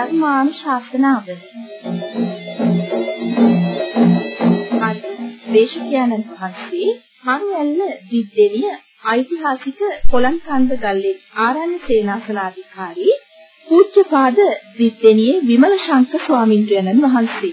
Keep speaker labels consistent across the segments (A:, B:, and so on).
A: ධර්මානුශාසනාව අද දේශකයන්න් වහන්සේ හරුඇල්ල දිද්දෙනිය ඓතිහාසික කොලන්කන්ද ගල්ලේ ආරණ්‍ය සේනාසනාධිකාරී පූජ්‍යපාද දිද්දෙනියේ විමල ශංකර ස්වාමින්වයන්න් වහන්සේ.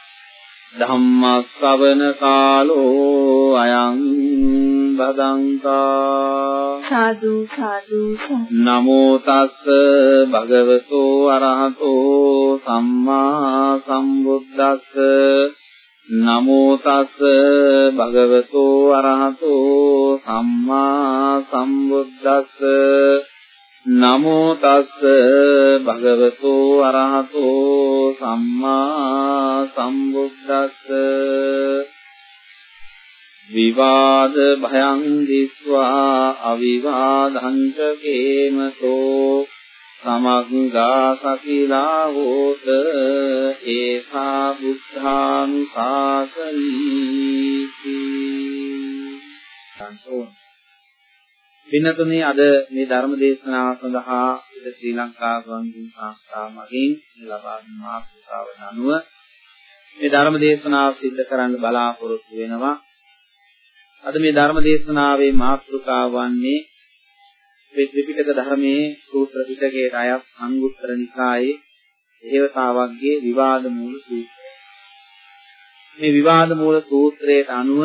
B: ධම්ම ශ්‍රවණ කාලෝ අයං බදංකා
A: සාදු සාදු.
B: නමෝ තස්ස භගවතෝ අරහතෝ සම්මා සම්බුද්දස්ස. නමෝ තස්ස භගවතෝ අරහතෝ සම්මා සම්බුද්දස්ස නමෝ තස්ස භගවතු අරහතෝ සම්මා සම්බුද්දස්ස විවාද භයං දිස්වා අවිවාදං ච කේමතෝ සමග්ගා සකිලා හෝත ඒසා බුද්ධානුශාසනීති. පින්නතුනේ අද මේ ධර්ම දේශනාව සඳහා ඉද ශ්‍රී ලංකා ගුවන්විදුලි සංස්ථාව මගින් ලබා දුන් මාතෘකාවට අනුව මේ ධර්ම දේශනාව සිද්ධ කරන්න බලාපොරොත්තු වෙනවා. අද මේ ධර්ම දේශනාවේ මාතෘකාව වන්නේ ත්‍රිපිටක ධර්මයේ සූත්‍ර පිටකයේ අයත් අංගුත්තර නිකායේ හේවතාවග්ගේ විවාද මූල සූත්‍රය. මේ විවාද මූල සූත්‍රයට අනුව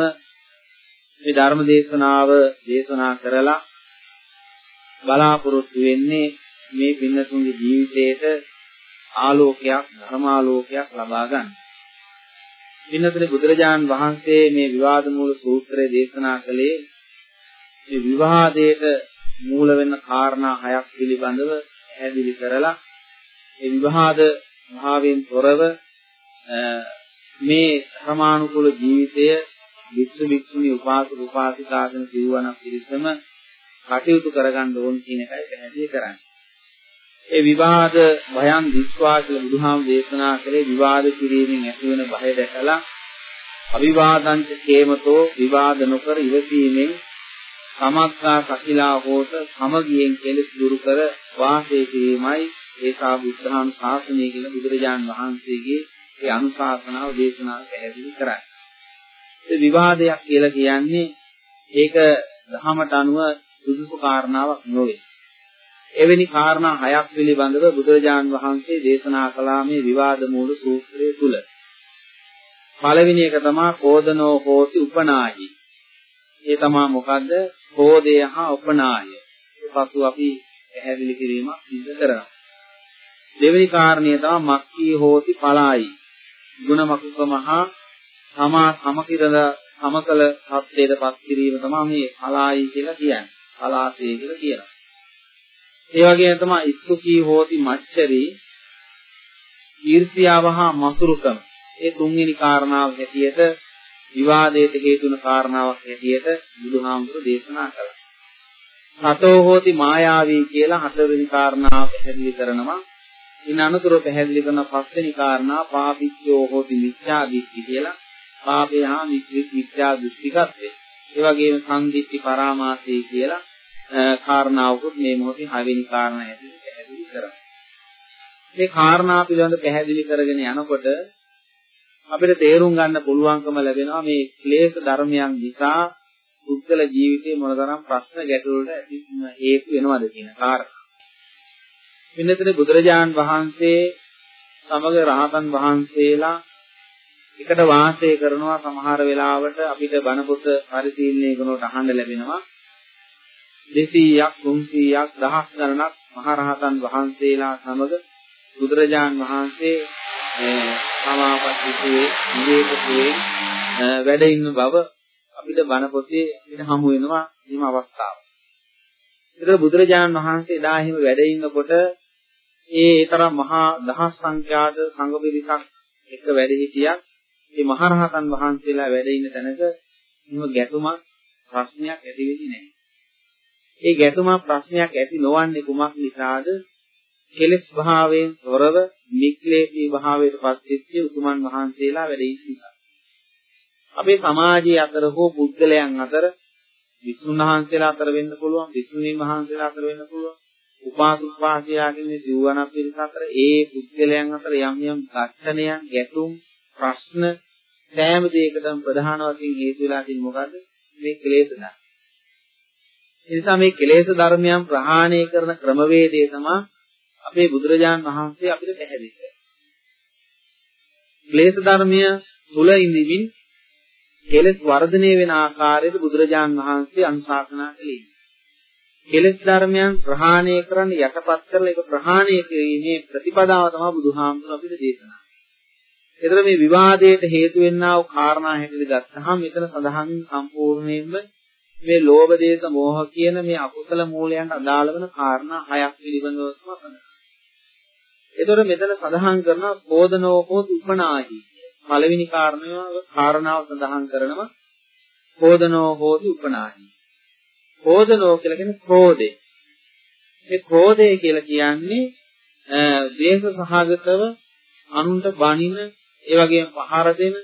B: මේ ධර්ම දේශනාව දේශනා කරලා බලාපොරොත්තු වෙන්නේ මේ පින්නතුන්ගේ ජීවිතේට ආලෝකයක් ධර්මාලෝකයක් ලබා ගන්න. පින්නතුනේ බුදුරජාන් වහන්සේ මේ විවාද මූල සූත්‍රය දේශනා කළේ මේ විවාදයට මූල වෙන කාරණා හයක් පිළිබඳව පැහැදිලි කරලා ඒ විවාද භාවයෙන් තොරව මේ ධර්මානුකූල ජීවිතය වික්ෂු වික්ෂුණී උපාසක උපාසිකාගෙන සිවණ පිරිසම කටයුතු කරගන්න ඕන කියන එකයි පැහැදිලි කරන්නේ. ඒ විවාද භයං විශ්වාස කියලා බුදුහාම දේශනා කළේ විවාද කිරීමෙන් ඇතිවන භය දැකලා අවිවාදංච කේමතෝ විවාද නොකර ඉවසීමෙන් සමත්තා සකිලා හෝත සමගියෙන් කෙලෙස් දුරු කර වාසය කිරීමයි ඒසා බුද්ධාන් ශාසනය කියලා බුදුරජාන් වහන්සේගේ ඒ අනුශාසනාව දේශනාව පැහැදිලි කරන්නේ. ඒ විවාදයක් කියලා කියන්නේ ඒක දහමට අනුව සුදුසු කාරණාවක් නොවේ. එවැනි කාරණා හයක් පිළිබඳව බුදුරජාන් වහන්සේ දේශනා කළා මේ විවාද මූල සූත්‍රය තුල. පළවෙනි එක තමයි කෝදනෝ හෝති උපනාහි. ඒ තමයි මොකද්ද? කෝදය හා උපනාහය. පසු අපි පැහැදිලි කිරීමක් සිදු කරනවා. දෙවෙනි කාරණය තමයි මක්ඛී හෝති පලායි. ගුණමකුකම හා තමා සමකිරද සමකල සත්‍යයටපත් කිරීම තමයි මේ පලායි කියලා කියන්නේ. පලාසේ කියලා කියනවා. ඒ වගේම තමයි ඉස්සුකී හෝති මච්චරි ඊර්ෂියාව හා මසුරුකම. ඒ තුන්වෙනි කාරණාව හැටියට විවාදයට හේතු වන කාරණාවක් හැටියට බුදුහාමුදුරු දේශනා කළා. සතෝ හෝති මායාවී කියලා හතරවෙනි කාරණාව පැහැදිලි කරනවා. ඉන් අනුතුරු පැහැදිලි කරන පස්වෙනි කාරණා පාපිච්චෝ හෝති මිච්ඡා දිට්ඨි කියලා. පාපය හා මිත්‍යා දෘෂ්ටිකත්වය. ඒ වගේම සංදිත්‍ති පරාමාසී කියලා කාරණාවකුත් මේ මොහොතේ හයවෙනි කාරණා ඇතුළේ පැහැදිලි කරනවා. මේ කාරණා පිළිබඳ පැහැදිලි කරගෙන යනකොට අපිට තේරුම් ගන්න පුළුවන්කම ලැබෙනවා මේ ක්ලේශ ධර්මයන් නිසා පුද්ගල ජීවිතේ මොනතරම් ප්‍රශ්න ගැටලු වලට හේතු වෙනවද කියන කාරණා. මෙන්නතර බුදුරජාන් වහන්සේ සමග රහතන් වහන්සේලා එකට වාසය කරනවා සමහර වෙලාවට අපිට බණ පොත පරිශීලනය කරනකොට අහන්න ලැබෙනවා 200ක් 300ක් දහස් ගණනක් මහරහතන් වහන්සේලා සමග බුදුරජාන් වහන්සේ සමාපත්තියේ විවේකයේ වැඩ ඉන්න බව අපිට බණ පොතේ අපිට හමු වෙනවා මේ අවස්ථාව. ඒතර බුදුරජාණන් වහන්සේ එදා එහෙම වැඩ ඉන්නකොට ඒ තරම් මහා දහස් සංඛ්‍යාත සංඝ පිරිසක් එක වැඩ හිටියක් මේ මහරහතන් වහන්සේලා වැඩ ඉන්න තැනක එහෙම ගැටුමක් ප්‍රශ්නයක් ඇති වෙන්නේ නැහැ. ඒ ගැටුමක් ප්‍රශ්නයක් ඇති නොවන්නේ කුමක් නිසාද? කෙලෙස් භාවයෙන් තොරව නික්ලේශී භාවයට පත්වෙච්ච උතුමන් වහන්සේලා වැඩ ඉන්න නිසා. අපේ සමාජයේ අතර හෝ පුද්ගලයන් අතර විසුණු වහන්සේලා අතර වෙන්න පුළුවන්, විසුණීන් වහන්සේලා අතර වෙන්න පුළුවන්. උපාසක උපාසියාගෙන සිව්වන පිරිස අතර ඒ පුද්ගලයන් අතර යම් යම් ඝට්ටනයන්, ගැටුම්, ප්‍රශ්න සෑම දෙයකටම ප්‍රධාන වශයෙන් හේතු වෙලා තියෙන්නේ මොකද්ද? මේ කෙලෙස් ධර්ම. ඒ නිසා මේ කෙලෙස් ධර්මයන් ප්‍රහාණය කරන ක්‍රමවේදය තමයි අපේ බුදුරජාන් වහන්සේ අපිට පැහැදිලි කරන්නේ. ක්ලේශ ධර්මය තුල ඉඳිමින් කෙලෙස් වර්ධනය වෙන ආකාරයට බුදුරජාන් වහන්සේ අනුශාසනා කළේ. කෙලෙස් ධර්මයන් ප්‍රහාණය කරන්න යටපත් කරලා ඒක ප්‍රහාණය කිරීමේ ප්‍රතිපදාව තමයි බුදුහාමුදුරුවෝ අපිට දේශනා එතන මේ විවාදයට හේතු වෙන්නා වූ කාරණා හැටියට ගත්තහම මෙතන සඳහන් සම්පූර්ණයෙන්ම මේ ලෝභ දේශ මොහ කියන මේ අකුසල මූලයන්ට අදාළ වෙන කාරණා හයක් පිළිබඳව තමයි. එතකොට මෙතන සඳහන් කරන කෝදනෝ හෝති උපනාහි. පළවෙනි කාරණාව කාරණාව සඳහන් කරනවා කෝදනෝ හෝති උපනාහි. කෝදනෝ කියලා කියන්නේ ක්‍රෝධය. මේ ක්‍රෝධය කියලා කියන්නේ දේශ සහගතව අනුන්ට බනින ඒ වගේම පහර දෙන,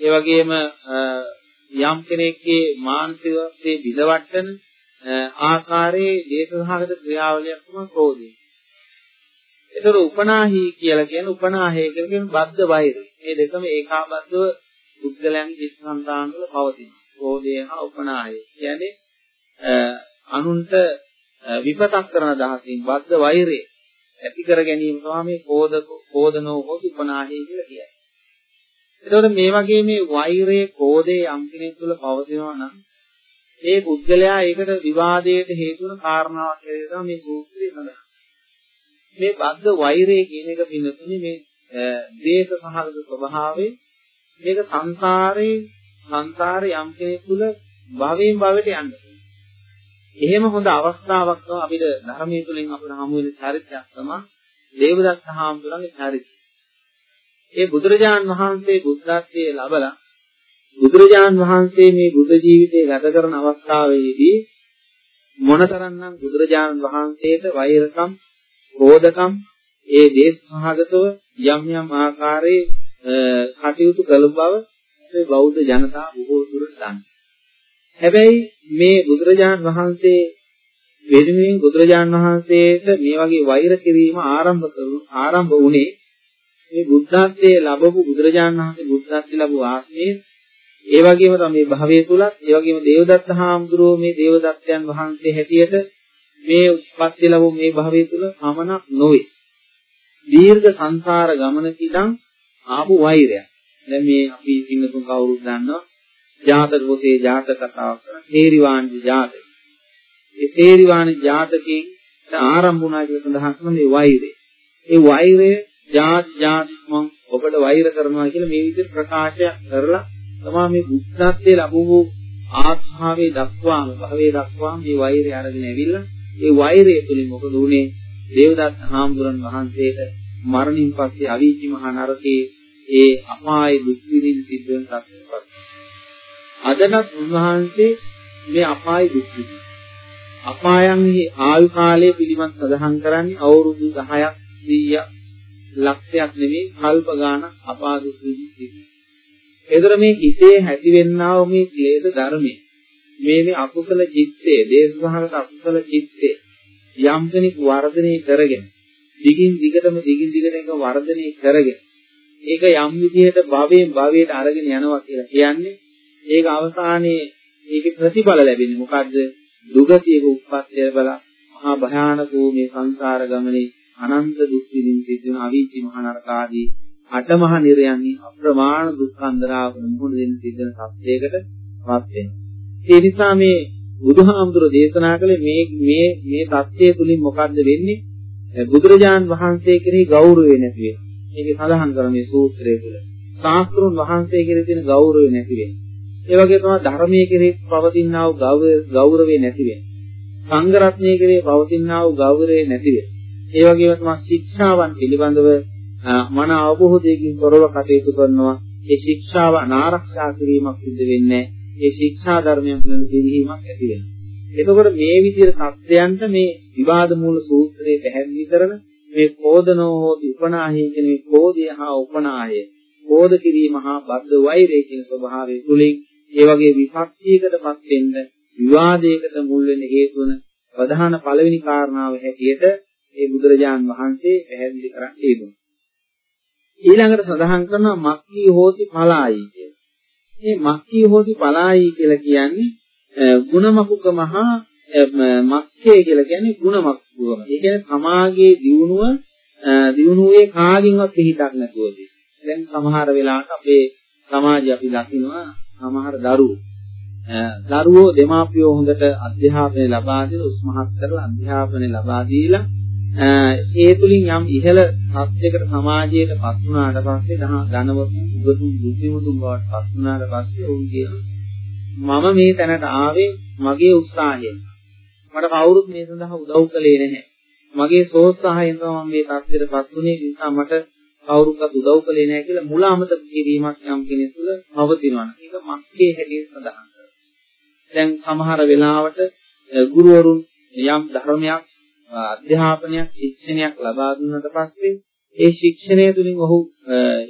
B: ඒ වගේම යම් කෙනෙක්ගේ මානසිකත්වයේ බිඳවට්ටන ආකාරයේ දේශසහගත ක්‍රියාවලියක් තමයි ක්‍රෝධය. ඒතර උපනාහි කියලා කියන්නේ උපනාහය කියලා කියන්නේ බද්ධ වෛරය. මේ දෙකම ඒකාබද්ධව බුද්ධලයන්ගේ සංතාන වල පවතින. ක්‍රෝධය හා උපනාහය. කියන්නේ අනුන්ට විපතක් කරන දහසින් බද්ධ වෛරය ඇති කර ගැනීම තමයි මේ කෝධ කෝධනෝ හෝ උපනාහය කියලා කියන්නේ. එතකොට මේ වගේ මේ වෛරයේ කෝධයේ යම් කෙනෙක් තුළ පවතිනවා නම් ඒ පුද්ගලයා ඒකට විවාදයට හේතු වෙන කාරණාවක් කියලා තමයි මේ සූත්‍රයේ සඳහන්. මේ බද්ධ වෛරය කියන එක පින්නතුනේ මේ දේශ සහගත ස්වභාවයේ මේක සංසාරේ සංසාරේ යම් කෙනෙක් තුළ භවයෙන් භවයට යන්න. එහෙම හොඳ අවස්ථාවක් තමයි අපිට ධර්මයේ තුලින් අපිට හමු වෙන චරිතයක් තමයි දේවදත්ත හාමුදුරන්ගේ චරිතය. ඒ බුදුරජාන් වහන්සේ බුද්ධත්වයේ ලබලා බුදුරජාන් වහන්සේ මේ බුද්ධ ජීවිතය ගත කරන අවස්ථාවේදී මොනතරම්නම් බුදුරජාන් වහන්සේට වෛරකම්, ක්‍රෝධකම්, ඒ දේශ සහගතව යම් යම් ආකාරයේ කටයුතු කළ බව මේ බෞද්ධ ජනතාව බොහෝ දුරට දන්නවා. හැබැයි මේ බුදුරජාන් වහන්සේ වෙනුවෙන් බුදුරජාන් වහන්සේට මේ වගේ වෛර කිරීම ආරම්භ කරු ආරම්භ වුණේ මේ බුද්ධත්වයේ ලැබපු බුදුරජාණන් වහන්සේ බුද්ධත්වයේ ලැබු ආත්මයේ ඒ වගේම තමයි භවයේ තුලත් ඒ වගේම දේවදත්ත හාමුදුරුවෝ මේ දේවදත්තයන් වහන්සේ හැටියට මේ උත්පත්ති ලැබු මේ භවයේ තුල පමණක් නොවේ. දීර්ඝ සංසාර ගමනක ඉඳන් ආපු වෛරයක්. දැන් මේ අපි සිංහතුන් කවුරුත් දන්නවා ජාතක පොතේ ජාතක කතාවක් කරන තේරිවාණි ජාතකය. ඒ තේරිවාණි ජාතකයෙන් ආරම්භ වුණා කියලා සඳහන් කරන මේ වෛරය. ඒ වෛරය ජාති ජාති මම ඔබට වෛර කරනවා කියලා මේ විදිහට ප්‍රකාශයක් කරලා තමයි මේ බුද්ධත්වයේ ලැබුණු ආත්මාවේ දක්වාම භවයේ දක්වාම මේ වෛරය අරගෙන ඇවිල්ලා ඒ වෛරය තුලින් මොකද උනේ දේවදත්ත හාමුදුරන් වහන්සේට මරණින් පස්සේ අවීචි මහා නරකයේ ඒ අපායේ දුක් විඳින්න සිද්ධ වෙන තත්ත්වයක්. අදටත් උන්වහන්සේ මේ අපායේ දුක් විඳින. අපායන්හි ආයු කාලය පිළිබඳ සඳහන් කරන්නේ අවුරුදු 10ක් 100ක් ලක්ෂයක් නෙමෙයි කල්ප ගාන අපාදු සිද්ධි. ඒතර මේ හිතේ ඇතිවෙන්නා වූ මේ ක්ලේශ ධර්මයේ මේ මේ අකුසල චිත්තේ, දේශසහගත අකුසල චිත්තේ යම් කෙනෙක් වර්ධනය කරගෙන දිගින් දිගටම දිගින් දිගට ඒක වර්ධනය කරගෙන ඒක යම් විදිහට භවයෙන් භවයට අරගෙන යනවා කියලා කියන්නේ ඒක අවසානයේ ඒකේ ප්‍රතිඵල ලැබෙන්නේ මොකද්ද? දුගතියක උත්පත්තිය බල මහා භයානක වූ මේ සංසාර ගමනේ අනන්ත දුක් විඳින සිදුවන අවීචි මහ නරක ආදී අටමහ නිරයන්හි අප්‍රමාණ දුක්ඛන්දරාව මුහුණ දෙන සිදුවන සත්‍යයකට පත් වෙනවා. ඒ නිසා මේ බුදුහාමුදුරෝ දේශනා කළේ මේ මේ මේ தත්ත්වය තුලින් මොකද්ද වෙන්නේ? බුදුරජාන් වහන්සේ කෙරෙහි ගෞරවය නැති වෙනවා. මේකේ සඳහන් කරන මේ සූත්‍රය තුල. ශාස්ත්‍රුන් වහන්සේ කෙරෙහි තියෙන ගෞරවය නැති වෙනවා. ඒ වගේ තමයි ධර්මයේ කෙරෙහි පවතිනා වූ ගෞරවය නැති වෙනවා. සංඝ රත්නයේ කෙරේ පවතිනා වූ ගෞරවය නැති වෙනවා. ඒ වගේම තමයි ශික්ෂාවන් පිළිබඳව මන අවබෝධයකින් තොරව කටයුතු කරනවා. ඒ ශික්ෂාව අනාරක්ෂා කිරීමක් සිදු වෙන්නේ ඒ ශික්ෂා ධර්මයන් පිළිබඳ පිළිහිමක් ඇති වෙනවා. එතකොට මේ විදිහට සත්‍යයන්ට මේ විවාද මූල සූත්‍රයේ පැහැදිලි කරන මේ කෝදනෝ හෝති උපනාහය කියන මේ කෝදය හා උපනාහය කෝද කිරීම හා බද්ධ වෛරය කියන ස්වභාවය තුලින් ඒ වගේ විපත්තියකටපත් වෙන්න විවාදයකට මුල් වෙන හේතු වන ප්‍රධාන පළවෙනි කාරණාව හැටියට ඒ බුදුරජාන් වහන්සේ පැහැදිලි කරන් තිබුණා. ඊළඟට සඳහන් කරනවා මක්ඛී හෝති පලායි කියලා. මේ මක්ඛී හෝති පලායි කියලා කියන්නේ ಗುಣමකුක මහා මක්ඛේ කියලා කියන්නේ ಗುಣමකුකම. ඒ කියන්නේ සමාගයේ දියුණුව දියුණුවේ කාගින්වත් පිටක් නැතුවද. දැන් සමහර වෙලාවට අපේ සමාජය අපි දකිනවා සමහර දරුවෝ දරුවෝ දෙමාපියෝ හොඳට අධ්‍යාපනය ලබා දෙන උස්මහත් කරලා අධ්‍යාපනය ලබා දීලා ඒ තුලින් යම් ඉහළ සත්‍යයකට සමාජයට පත් වුණාට පස්සේ ධනවතුන් උගතුන් බුද්ධිමතුන් බවට පත් වුණාට පස්සේ ඔවුන් කියනවා මම මේ තැනට ආවේ මගේ උත්සාහයෙන් මට කවුරුත් මේ සඳහා උදව් කළේ නැහැ මගේ සෝත්සාහයෙන් තමයි මම මේ තත්ත්වයට පත් වුණේ නිසා මට කවුරුත් උදව් කළේ නැහැ කියලා මුල අමතක කිරීමක් යම් කෙනෙකු තුළ පවතිනවා. ඒක මක්කේ හැටියට සඳහන් කරනවා. දැන් සමහර වෙලාවට ගුරුවරුන් යම් ධර්මයක් අධ්‍යාපනයක් ශික්ෂණයක් ලබා දුන්නට පස්සේ ඒ ශික්ෂණය තුළින් ඔහු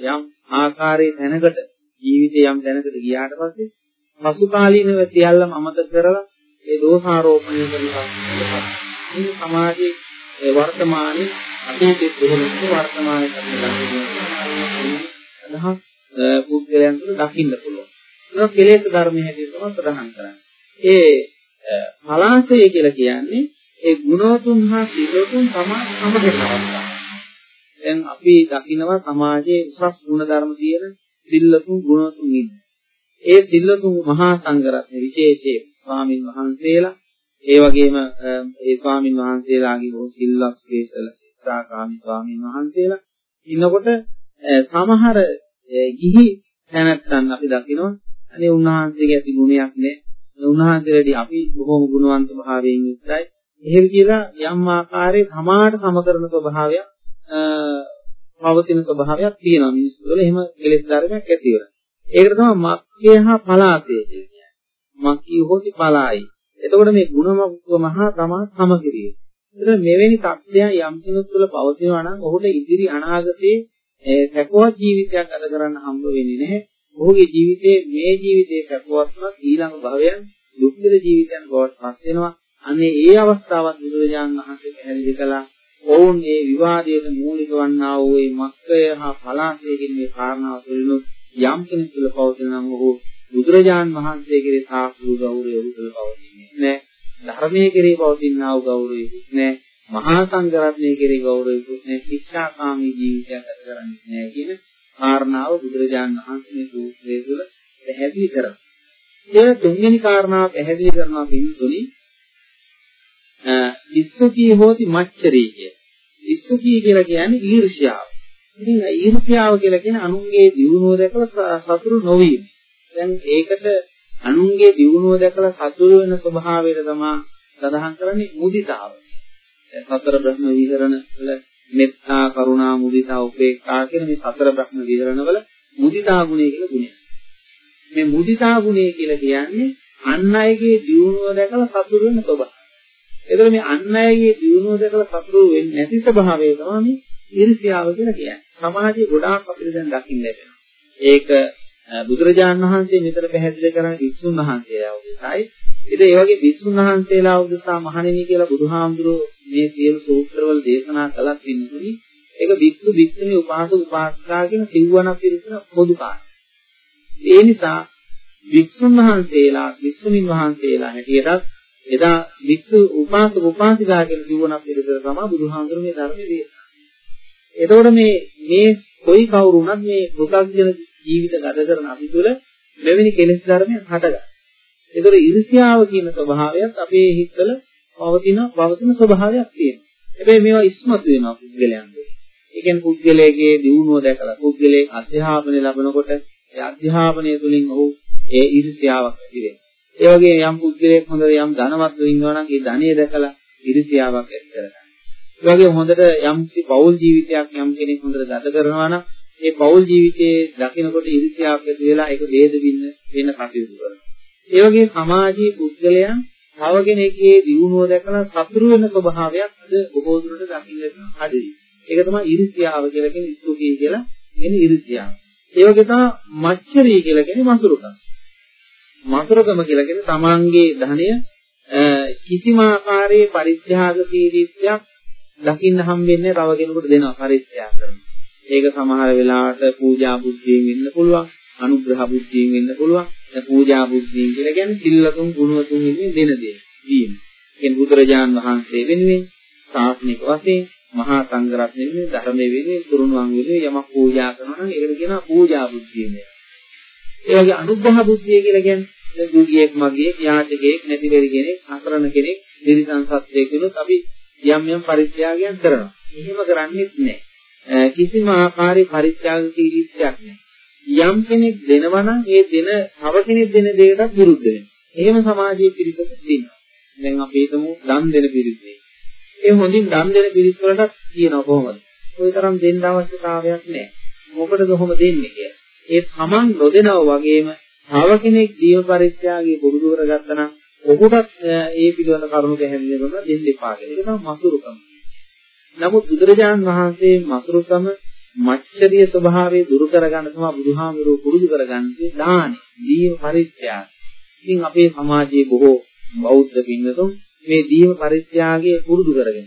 B: යම් ආකාරයේ තැනකට ජීවිතේ යම් තැනකට ගියාට පස්සේ පසු කාලීනව සියල්ලම අමතක කරලා ඒ දෝෂාරෝපණය කරනවා. මේ සමාජයේ වර්තමානයේ අතීතයේ කොහොමද වර්තමානයේ අදහස් පුද්ගලයන් තුළ දකින්න පුළුවන්. ඒක කෙලෙස් ධර්මයේ හැටියට තමයි ප්‍රධාන කරන්නේ. ඒ පලාසය කියලා කියන්නේ ඒ ගුණෝතුන් හා සීලෝතුන් තමයි සමගින් අවස්ථාව. දැන් අපි දකිනවා සමාජයේ උසස් ගුණ ධර්ම තියෙන සිල්ලතුන් ගුණතුන් ඉන්නේ. ඒ සිල්ලතුන් මහා සංඝරත්න විශේෂයෙන් ස්වාමින් වහන්සේලා ඒ වගේම ඒ ස්වාමින් වහන්සේලාගේ බොහෝ සිල්වත් ශ්‍රේෂ්ඨ ශික්ෂාකාමී ස්වාමින් වහන්සේලා ඉන්නකොට සමහර ගිහි තැනැත්තන් අපි දකිනවා අනේ උන්වහන්සේගේ ඇති ගුණයක් නෑ. උන්වහන්සේලාදී අපි බොහොම ගුණවන්ත භාවයෙන් යුක්තයි. එහෙම කියලා යම් ආකාරයේ සමාට සමකරන ස්වභාවයක් පවතින ස්වභාවයක් තියෙනවා මිනිස්සු වල එහෙම කෙලෙස් ධර්මයක් ඇති වෙනවා. ඒකට තමයි මක්ඛය හා පලාතය කියන්නේ. මක්ඛී හොති පලායි. එතකොට මේ ගුණමක මහා තමා සමගිරිය. එතකොට මෙවැනි තත්ත්වයන් යම් කෙනෙකු තුළ පවතිනවා නම් ඔහුට ඉදිරි අනාගතයේ සැකවත් ජීවිතයක් ගත කරන්න හම්බ වෙන්නේ නැහැ. ඔහුගේ ජීවිතයේ මේ ජීවිතයේ සැපවත්මත් ඊළඟ භවයන් දුක්ඛිත ජීවිතයන් බවට පත් වෙනවා. අනේ ඒ අවස්ථාවත් බුදුරජාණන් වහන්සේ පැහැදිලි කළා. ඔවුන් මේ විවාදයට මූලික වන්නා වූ මේ මක්කය හා පලාසය කියන මේ කාරණාව තුළින් යම් කෙනෙකු තුළ පවතින නම් ඔහු බුදුරජාණන් වහන්සේ කෙරේ සාස්ෘ ගෞරවය ඔහු තුළ පවතින්නේ නැහැ. ධර්මයේ කෙරේ පවතිනා වූ ගෞරවය නැහැ. මහා සංඝරත්නයේ කෙරේ ගෞරවය නැහැ. ශික්ෂාකාමී ජීවිතයක් ගත කරන්නේ නැහැ කියන කාරණාව බුදුරජාණන් වහන්සේ මේ සූත්‍රය තුළ පැහැදිලි කරා. ඒ තුන්වෙනි කාරණාව පැහැදිලි කරනවා බින්දුනි ඉස්සුකී හෝති මච්චරී කිය. ඉස්සුකී කියලා කියන්නේ ඊර්ෂ්‍යාව. ඉතින් ඊර්ෂ්‍යාව කියලා කියන්නේ අනුන්ගේ දියුණුව දැකලා සතුරු නොවීම. දැන් ඒකට අනුන්ගේ දියුණුව දැකලා සතුරු වෙන ස්වභාවයට තමයි සඳහන් කරන්නේ මුදිතාව. සතර බ්‍රහ්ම විහරණ වල මෙත්තා කරුණා මුදිතා උපේක්ඛා කියන මේ සතර බ්‍රහ්ම විහරණවල මුදිතා ගුණය කියලා ගුණයක්. මේ මුදිතා ගුණය කියලා කියන්නේ අන් අයගේ දියුණුව දැකලා සතුටු වෙන ස්වභාවය. ඒතර මේ අන් අයගේ දියුණුව දැකලා සතුටු වෙන්නේ නැති ස්වභාවය තමයි මේ ඊර්ෂ්‍යාව කියලා කියන්නේ. සමාජයේ ගොඩාක් අපිට දැන් දකින්න ලැබෙනවා. ඒක බුදුරජාණන් වහන්සේ නිතර පැහැදිලි කරන විසුන් වහන්සේලා උදෙසායි. ඉතින් ඒ වගේ විසුන් වහන්සේලා උදෙසා මහණෙනි කියලා බුදුහාමුදුරුවෝ මේ සියලු සූත්‍රවල දේශනා කළත් ඉන්නුනි ඒක වික්ෂු වික්ෂුණී උපාසක උපාසිකා කියන සිව්වනක් පිළිසන පොදු කාර්යය. ඒ නිසා වික්ෂුන් වහන්සේලා වික්ෂුණීන් වහන්සේලා හැටියටත් එදා වික්ෂු උපාසක උපාසිකා කියන සිව්වනක් පිළිසන තමයි බුදුහාමුදුරුවෝ මේ ධර්මයේ දේශනා. එතකොට මේ මේ කොයි කවුරු වුණත් මේ පෘථග්ජන ජීවිත ගත කරන අපි තුළ මෙවැනි කෙලෙස් ධර්මයන් හටගන්නවා. ඒතර ඉරිසියාව කියන ස්වභාවයත් අපේ හිතවල පවතින පවතින ස්වභාවයක් තියෙනවා. හැබැයි මේවා ඉස්මතු වෙනවා පුද්ගලයන්ගේ. ඒ කියන්නේ පුද්ගලයාගේ දියුණුව දැකලා පුද්ගලයේ අධ්‍යාපනය ලැබනකොට ඒ අධ්‍යාපනය තුළින් ඔහු ඒ ඊර්ෂ්‍යාවක් ඇති වෙනවා. ඒ වගේ යම් පුද්ගලයෙක් හොඳට යම් ධනවත්ව ඉන්නවා නම් ඒ ධනිය දැකලා ඉරිසියාවක් ඇති කරගන්න. ඒ වගේ හොඳට යම් පෞල් ජීවිතයක් යම් කෙනෙක් හොඳට ගත කරනවා නම් ඒ පෞල් ජීවිතයේ දකිනකොට ඉරිසියාවක් ඇති වෙලා ඒක ભેද බින්න වෙන කටයුතු කරනවා. ඒ වගේ සමාජීය පුද්ගලයන් තව කෙනෙක්ගේ දියුණුව දැකලා සතුරු වෙන ස්වභාවයක් අද බොහෝ දුරට දකින්න හදේ. ඒක තමයි ඉරිසියාව කියලා කියන්නේ ඉස්සුකී කියලා කියන්නේ ඉරිසියාව. ඒ වගේ තමයි මච්චරී කියලා කියන්නේ මසුරුකම. මසුරුකම කියලා කියන්නේ තමන්ගේ ධනය කිසිම ආකාරයේ පරිත්‍යාගශීලීත්වයක් දකින්න හම් වෙන්නේ තව කෙනෙකුට දෙනවා පරිත්‍යාග කරනවා. ඒක සමහර වෙලාවට පූජා බුද්ධියෙන් වෙන්න පුළුවන්, අනුග්‍රහ බුද්ධියෙන් වෙන්න පුළුවන්. දැන් පූජා බුද්ධියෙන් කියලා කියන්නේ සිල්ලතුන් ගුණවතුන් වෙනුවෙන් දෙන දේ. දීම. කියන්නේ බුදුරජාන් වහන්සේ වෙනුවෙන් ශාස්ත්‍රික වශයෙන් මහා සංඝරත්නය වෙනුවෙන් ධර්මයේ වෙනුවෙන් තුරුණුවන් වෙනුවෙන් යමක් පූජා කරනවා නම් ඒකට කියනවා පූජා බුද්ධිය කියලා. ඒ වගේ අනුග්‍රහ බුද්ධිය කියලා කියන්නේ දුගියෙක් මගියෙක් යාචකයෙක් නැතිවෙරි කෙනෙක් අකරණ කෙනෙක් දිරිසං සත්‍යයක් වෙනොත් අපි යම් යම් පරිත්‍යාගයන් කරනවා. එහෙම කරන්නේත් නැහැ. කිසිම ආකාරයේ පරිත්‍යාගශීලීත්වයක් නැහැ. යම් කෙනෙක් දෙනවා නම් ඒ දෙන තව කෙනෙක් දෙන දෙයකට විරුද්ධ වෙනවා. එහෙම සමාජයේ පිරිසක් ඉන්නවා. දැන් අපි හිතමු දන් දෙන පිරිසේ. ඒ හොඳින් දන් දෙන පිරිස් වලට කියනවා කොහොමද? ওই තරම් දෙන්න අවශ්‍යතාවයක් නැහැ. මොකටද කොහොම දෙන්නේ කියලා. ඒ තමන් නොදෙනව වගේම තව කෙනෙක් ජීව පරිත්‍යාගයේ පුරුදු කරගත්තා නම් ඔහුටත් ඒ පිළිවෙල කරුණු පැහැදිලි කරනවා දෙන්න එපා කියලා. ඒක තමයි මසුරුකම. නමුත් බුදුරජාණන් වහන්සේ මසුරුකම මච්චරිය ස්වභාවය දුරු කරගන්න තමයි බුදුහාමුදුරුවෝ පුරුදු කරගන්නේ දානේ, දීම පරිත්‍යාගය. ඉතින් අපේ සමාජයේ බොහෝ බෞද්ධ පින්නතුන් මේ දීම පරිත්‍යාගය පුරුදු කරගෙන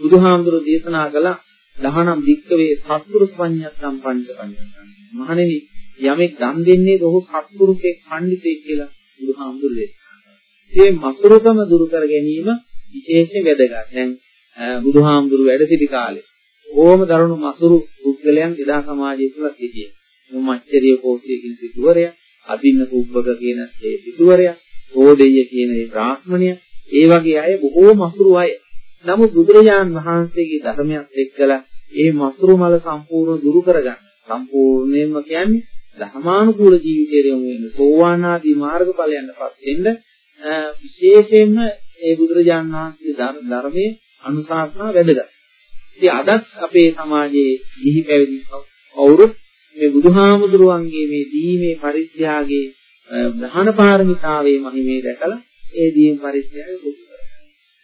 B: බුදුහාමුදුරුවෝ දේශනා කළ දහනම් වික්කවේ සත්පුරුෂ පඤ්ඤත්තම් පංච පඤ්ඤත්තම්. මහණෙනි යමෙක් දන් දෙන්නේ ඔහු සත්පුරුෂෙක් පඬිතෙක් කියලා බුදුහාමුදුරුවෝ දේශනා කළා. මේ මසුරුකම දුරු කර ගැනීම විශේෂයෙන් වැදගත්. දැන් බුදුහාමුදුරුවෝ වැඩ සිටි කාලේ ඕම දරුණු මසුරු පුද්ගලයන් එදා සමාජයේ තුල සිටියේ. මච්චරිය කෝසිය කියන සිටුවරයා, අදින්න කුබ්බක කියන ඒ සිටුවරයා, ඕදෙය කියන ඒ බ්‍රාහ්මණය, ඒ වගේ අය බොහෝ මසුරු අය. නමුත් බුදුරජාන් වහන්සේගේ ධර්මයක් එක්කලා ඒ මසුරු මල සම්පූර්ණ දුරු කරගන්න. සම්පූර්ණයෙන්ම කියන්නේ ධර්මානුකූල ජීවිතයට යොමු වෙන සෝවාන් ආදී මාර්ගඵලයන්පත් වෙන්න විශේෂයෙන්ම ඒ බුදුරජාන් වහන්සේගේ ධර්මයේ අනුශාසනා වැදගත්. ඉතින් අදත් අපේ සමාජයේ ගිහි පැවිදි කවුරුත් මේ බුදුහාමුදුරුවන්ගේ මේ දීමේ පරිත්‍යාගයේ දහන පාරමිතාවේ මහිමේ දැකලා ඒ දීම පරිත්‍යාගය බුදු කරගන්නවා.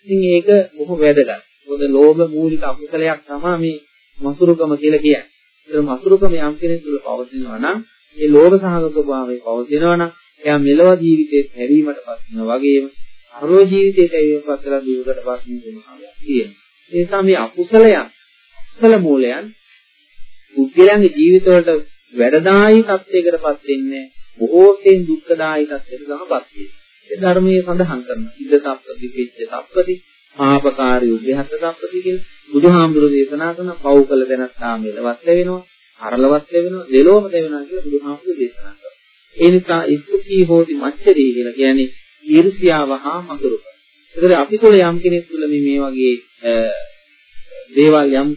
B: ඉතින් ඒක බොහෝ වැදගත්. මොකද ලෝභ මූලික අකුසලයක් තමයි මේ මසුරුකම කියලා කියන්නේ. ඒ මසුරුකම යම් කෙනෙක් තුළ පවතිනවා නම් ඒ ලෝභ සහගත ස්වභාවය පවතිනවා නම් එයා මෙලව ජීවිතේ හැරීමටපත් වෙනවා වගේම අරෝ ජීවිතයට ඇවිල්පත් කරලා දියුකටපත් වෙන ස්වභාවයක් තියෙනවා. ඒ නිසා මේ අකුසලයන් කුසල මූලයන් පුද්ගලයන්ගේ ජීවිතවලට වැඩදායි තත්යකටපත් වෙන්නේ බොහෝ සෙයින් දුක්ඛදායි තත්යකට තමපත් වෙන්නේ. ඒ ධර්මයේ සඳහන් කරනවා. ඉද තප්පති පිච්ච තප්පති පාපකාරී උද්‍යහත් තප්පති කියලා බුදුහාමුදුරු දේශනා කරන පව් කළ දැනත් තාමෙලවත් ලැබෙනවා. අරලවත් ලැබෙනවා. දෙලොවම ලැබෙනවා කියලා බුදුහාමුදුරු දේශනා කරනවා. ඒ නිසා ඉස්සුකී හෝති මච්චරී කියලා කියන්නේ ඊර්ෂ්‍යාව හා මසුරුකම. ඒකද අපි තුළ යම් කෙනෙක් තුළ මේ මේ වගේ දේවල් යම්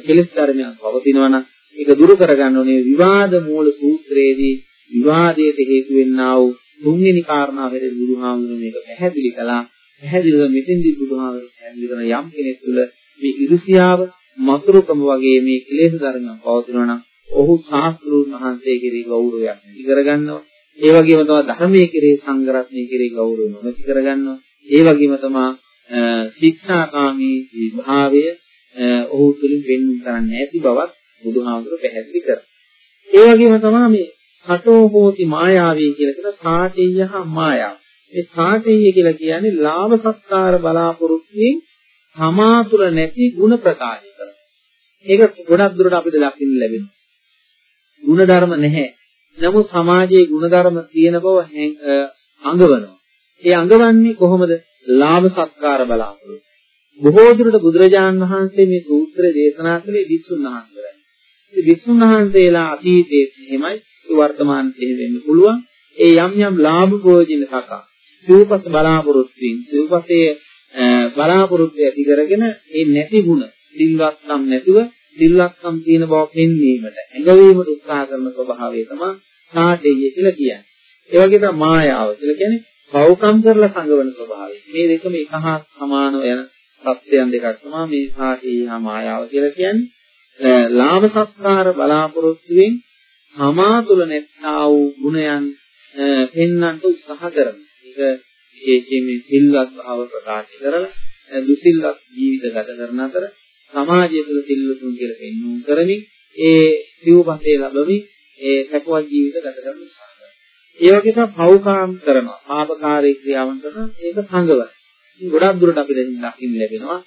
B: කෙලෙස් ධර්මයන් පවතිනවා නම් ඒක දුරු කරගන්න ඕනේ විවාද මූල සූත්‍රයේදී විවාදයට හේතු වෙන්නා වූ තුන්වෙනි කාරණාව හැරෙයි බුදුහාමුදුරුවෝ මේක පැහැදිලි කළා. පැහැදිලිව මෙතෙන්දී බුදුහාමුදුරුවෝ පැහැදිලි කරන යම් කෙනෙක් තුළ මේ ඉරුසියාව මසුරුකම වගේ මේ කෙලෙස් ධර්මයන් පවතිනවා නම් ඔහු ශාස්ත්‍රූන් වහන්සේ කෙරෙහි ගෞරවයක් ඇති කරගන්නවා. ඒ වගේම තමයි ධර්මයේ කෙරෙහි සංගරත්නයේ කෙරෙහි ගෞරවය නොමැති කරගන්නවා. ඒ වගේම තමයි ශික්ෂාකාමී භාවය ඔහු තුලින් වෙන්න කරන්නේ නැති බවත් බුදුහාමුදුර පැහැදිලි කරා. ඒ වගේම තමයි මේ සතෝ හෝති මායාවී කියලා කියන සාඨේයහ මායාව. මේ සාඨේය කියලා කියන්නේ ලාභ සත්කාර බලාපොරොත්තුෙන් සමාතුල නැති ಗುಣ ප්‍රකාශ කරන. ඒක ගොඩක් දුරට අපිට දකින්න ලැබෙනවා. ಗುಣ ධර්ම නැහැ. නමුත් සමාජයේ ಗುಣ ධර්ම තියෙන බව අඟවනවා. ඒ අඟවන්නේ කොහොමද? ලාභ සත්කාර බලාපොරොත්තු. බොහෝ දුරට බුදුරජාන් වහන්සේ මේ සූත්‍රය දේශනා කළේ වික්ෂුන් වහන්සේලායි. ඉතින් වික්ෂුන් වහන්සේලා අතීතයේ එහෙමයි වර්තමානයේ වෙන්න පුළුවන්. ඒ යම් යම් ලාභ ප්‍රයෝජන සකා සිව්පස් බලාපොරොත්තුෙන් සිව්පසේ බලාපොරොත්තු ඇති කරගෙන ඒ නැති ಗುಣ සිල්වත්කම් නැතුව සිල්වත්කම් තියෙන බව පෙන්වීමට ඇඟවීමට උත්සාහ කරන ස්වභාවය තමයි සාඨේය කියලා කියන්නේ. ඒ වගේ තමයි මායාව කියලා කියන්නේ පෞකම් කරලා සංගවන ස්වභාවය. මේ දෙකම එක හා සමාන යන සත්‍යයන් දෙකක් තමයි මේ සාහී හා මායාව කියලා කියන්නේ. ලාභ සත්කාර බලාපොරොත්තුෙන් සමාතුල නැත්තා වූ ගුණයන් පෙන්වන්නට උත්සාහ කරනවා. ඒක විශේෂයෙන් මේ සිල්වත් භාව ප්‍රකාශ කරලා දුසිල්වත් ජීවිත ගත කරන අතර සමාජය තුළ සිල්වතුන් කියලා පෙන්වුම් කරමින් ඒ සිව්පතේ ලැබෙමින් ඒ සැපවත් ජීවිත ගත කරන උත්සාහ කරනවා. ඒ වගේ තමයි පෞකාම් කරනවා. පාපකාරී ක්‍රියාවන් කරනවා. ඒක සංගවයි. ගොඩක් දුරට අපිට දකින්න ලැබෙනවා.